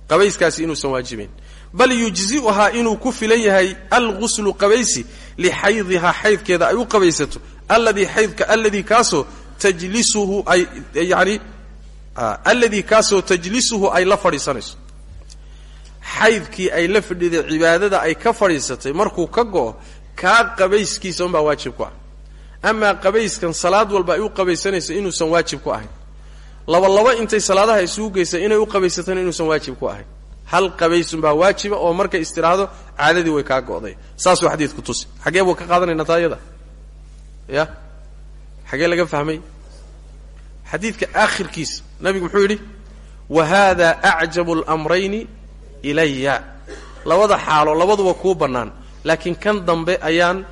qabayskaasi inuusan waajibayn bal yujzi'uhaa inuu ku filan yahay alguslu qabaysi lixaydihaa xaydkeeda ay u qabaysato alladii xaydka alladii kaasoo tajlisuhu ay yani alladii kaasoo tajlisuhu ay la fadhiisanayso. Xaydkii ay la fadhiday cibaadada ay ka fadhiisatay markuu ka go'o kaa qabayskiisa unbaa waajib ku ah. Amaa qabayskan salaad walba ay u qabaysanayso inuusan waajib ku ahayn. Laba laba intay salaadaha isugu geysa inay u qabaysatana inuusan waajib ku ahayn. Hal qabaysunbaa waajiba oo markay istiraahdo caadadii way kaa go'day. Saasuu xadiidku tusi. Xagee buu ka qaadanayna taa iyada ya? Xagee laga fahmay xadiidka aakhirkiisa nabigu muxuu yidhi wa haada acjabu almrayni ilaya labada xaalo labaduba kuu bannaan laakiin kan dambe ayaan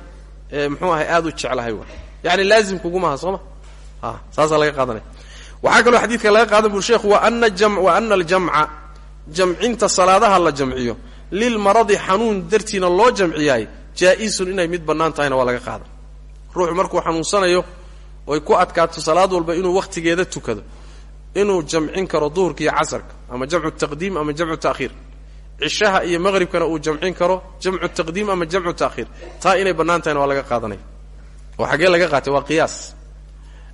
muxuu ahay aada u jeclahay wa yani laazim kugumaha sooma saasaa laga qaadanaya. Waxaa kaloo xadiidka laga qaadan buri sheekhu wa ana aljamca jamcinta salaadaha la jamciyo. Lilmaradi xanuun dartiina loo jamciyaay jaa-isun inay mid bannaan tahayna waa laga qaadan. Ruuxu markuu xanuunsanayo oy ku adkaato salaad walba inuu wakhtigeeda tukado inuu jamcin karo duhurka iyo casarka ama jamcu taqdiim ama jamcu ta'khiir. Cishaha iyo maqhribkana uu jamcin karo jamcu taqdiim ama jamcu ta'khiir. Taa inay bannaan tahayna waa laga qaadanaya oo xaggee laga qaatay waa qiyaas.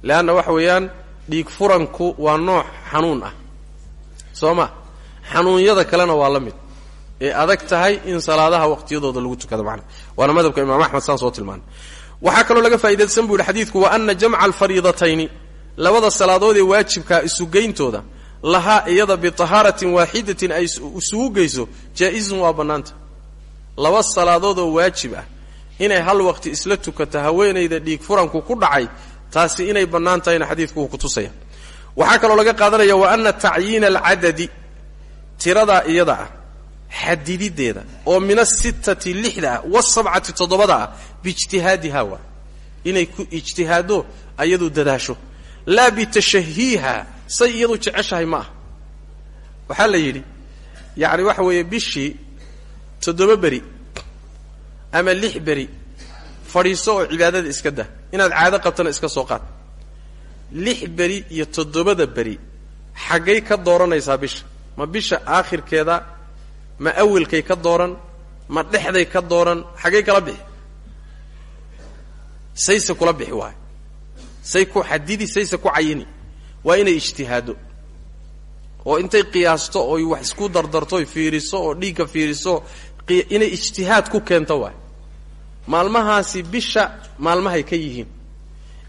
Leanna waxa weeyaan dhiig furanku waa nooc xanuun ah. Soo ma? Xanuunyada kalena waa la mid. Ee adag tahay in salaadaha waqtiyadooda lagu tukado macna. Waana madhabka imaam axmed saan soo tilmaanay waxaa kaloo laga faa'idaysan bu yidhi xadiidku wa ana jamca alfariidatayni labada salaadood ee waajibkaa isugeyntooda lahaa iyada bitahaaratin waaxidatin ay isugu geyso jaa-izun waa bannaanta. Laba salaadood oo waajib ah inay hal waqti isla tukato haweenayda dhiig furanku ku dhacay taasi inay bannaan tahayna xadiidku uu kutusaya waxaa kaloo laga qaadanaya wa ana tacyiina alcadadi tiradaa iyada ah xadidideeda oo min asittati lixda ah wasabcati toddobada ah biijtihaadiha waa. Inay ku ijtihaado ayadu dadaasho. Laa bitashahiiha say iyadu jeceshahay ma ah waxaa la yidhi yacni waxa weeye bishii toddoba beri ama lix beri fadhiiso oo cibaadada iska dah. Inaad caado qabtana iska soo qaad. Lix beri iyo toddobada beri xaggay ka dooranaysaa bisha. Ma bisha aakhirkeeda ma awelkay ka dooran ma dhexday ka dooran xaggay kala bixi. Sayse kula bixi waayo say ku xadidi sayse ku cayini. Waa inay ijtihaado. Oo intay qiyaasto oy wax isku dardarto fiiriso oo dhiigga fiiriso inay ijtihaad ku keento waay. Maalmahaasi bisha maalmahay ka yihiin.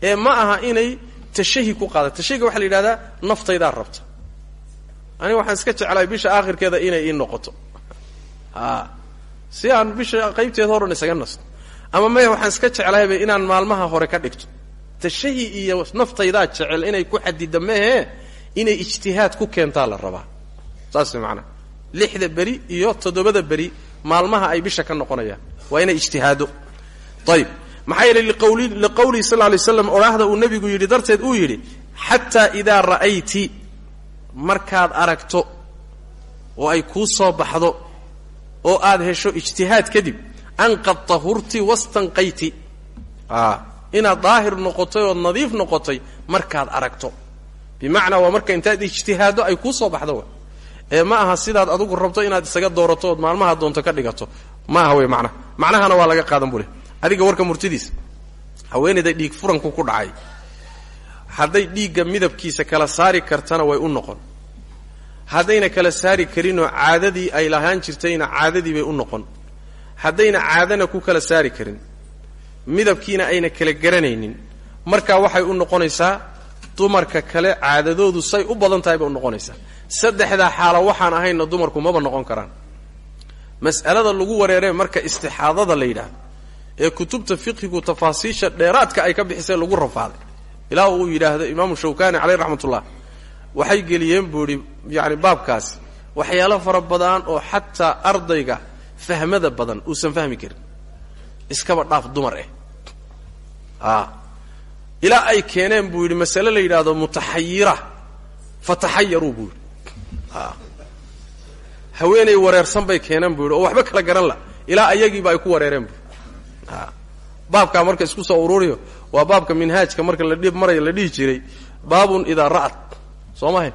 Ee ma aha inay tashahi ku qaada. Tashahiga waxaa la yidhahdaa naftaydaa rabta. Aniga waxaan iska jeclahay bisha aakhirkeeda inay ii noqoto si aan bisha qaybteeda horan isaga nasto ama maya waxaan iska jeclahayba inaan maalmaha hore ka dhigto. Tashahi iyo naftaydaa jecel inay ku xadida mehe inay ijtihaad ku keentaa la rabaa. Saas way macanaha lixda beri iyo toddobada beri maalmaha ay bisha ka noqonayaan. Waa inay ijtihaado. Ayib maxaa yeelay liqawlihi sal lay slam odhaahda uu nebigu yidhi darteed uu yidhi xataa idaa ra'ayti markaad aragto oo ay kuu soo baxdo oo aad hesho ijtihaad kadib an qad tahurti wastanqayti inaad daahir noqotay ood nadiif noqotay markaad aragto. Bimacnaa waa marka intaad ijtihaado ay kuu soo baxdo. Ee ma aha sidaad adugu rabto inaad isaga doorato ood maalmaha doonto ka dhigato. Ma aha wey macnaha macnahana waa laga qaadan bule. Adiga warka murtidiisa haweenayda dhiig furanku ku dhacay. Hadday dhiigga midabkiisa kala saari kartana way u noqon haddayna kala saari karinoo caadadii ay lahaan jirtayna caadadii bay u noqon. Haddayna caadana ku kala saari karin. Midabkiina ayna kala garanaynin. Markaa waxay u noqonaysaa dumarka kale caadadoodu say u badan tahay bay u noqonaysaa. Saddexdaa xaalo waxaan ahayna dumarku maba noqon karaan. Mas'alada lagu wareeree marka istixaadada la yidhaahdo ee kutubta fiqhigu tafaasiisha dheeraadka ay ka bixisay lagu rafaaday. Ilaa uu yidhaahdo imaamu shawkani caleyh raxmatullah waxay geliyeen buu yani baabkaasi waxyaalo fara badan oo xataa ardayga fahmada badan uusan fahmi karin. Iskaba dhaaf dumar eh. A ilaa ay keeneen buu yidhi masale la yidhaahdo mutaxayira. Fataxayaruu buu yidhi. A haweenay wareersan bay keeneen buu oo waxba kala garan la ilaa ayagiiba ay ku wareereen bu a baabkaa marka isku soo ururiyo waa baabka minhaajka marka la dhib maraya la dhihi jiray baabun idaa ra'at. Soo mahayn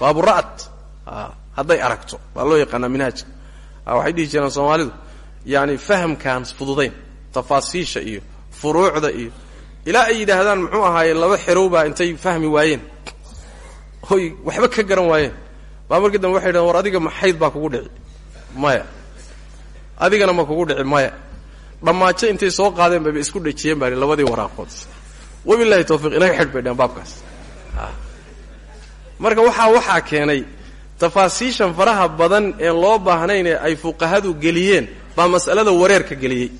baabu ra'at a hadday aragto baa loo yaqaanaa minhaajka waxay dhihi jireen soomaalidu yaani fahamkaan fududayn tafaasiisha iyo furuucda iyo ilaa ay yidhaahdaan muxuu ahaaye laba xerowbaa intay fahmi waayeen. Oy waxba ka garan waayeen. Baa markii dambe waxay war adiga maxayd baa kugu dhici. Maya. Adigana ma kugu dhici maya. Dhammaajo intay soo qaadeen bayba isku dhajiyeen baa labadii waraaqood. Wabilahi tawfiiq ilaga xidh bay baabkaas marka waxaa waxaa keenay tafaasiishan faraha badan ee loo baahnayn ay fuqahadu geliyeen baa mas'alada wareerka geliyey.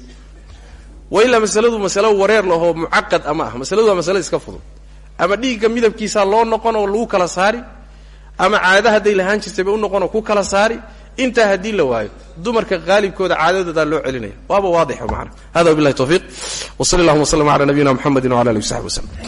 Wa ilaa masaladu masalo wareer lahoo mucaqad ama ah. Masaladu waa masale iska fudud. Ama dhiigga midabkiisaa loo noqon oo lagu kala saari ama caada hadday lahaan jirtay bay u ku kala saari intaa haddii la waayo dumarka qaalibkooda caadadoodaa loo celinaya. Waaba waadix macana. Hada wabilahi tawfiiq. W sali allahuma w sllam ala nabiyina mxamedi alihi w saxbi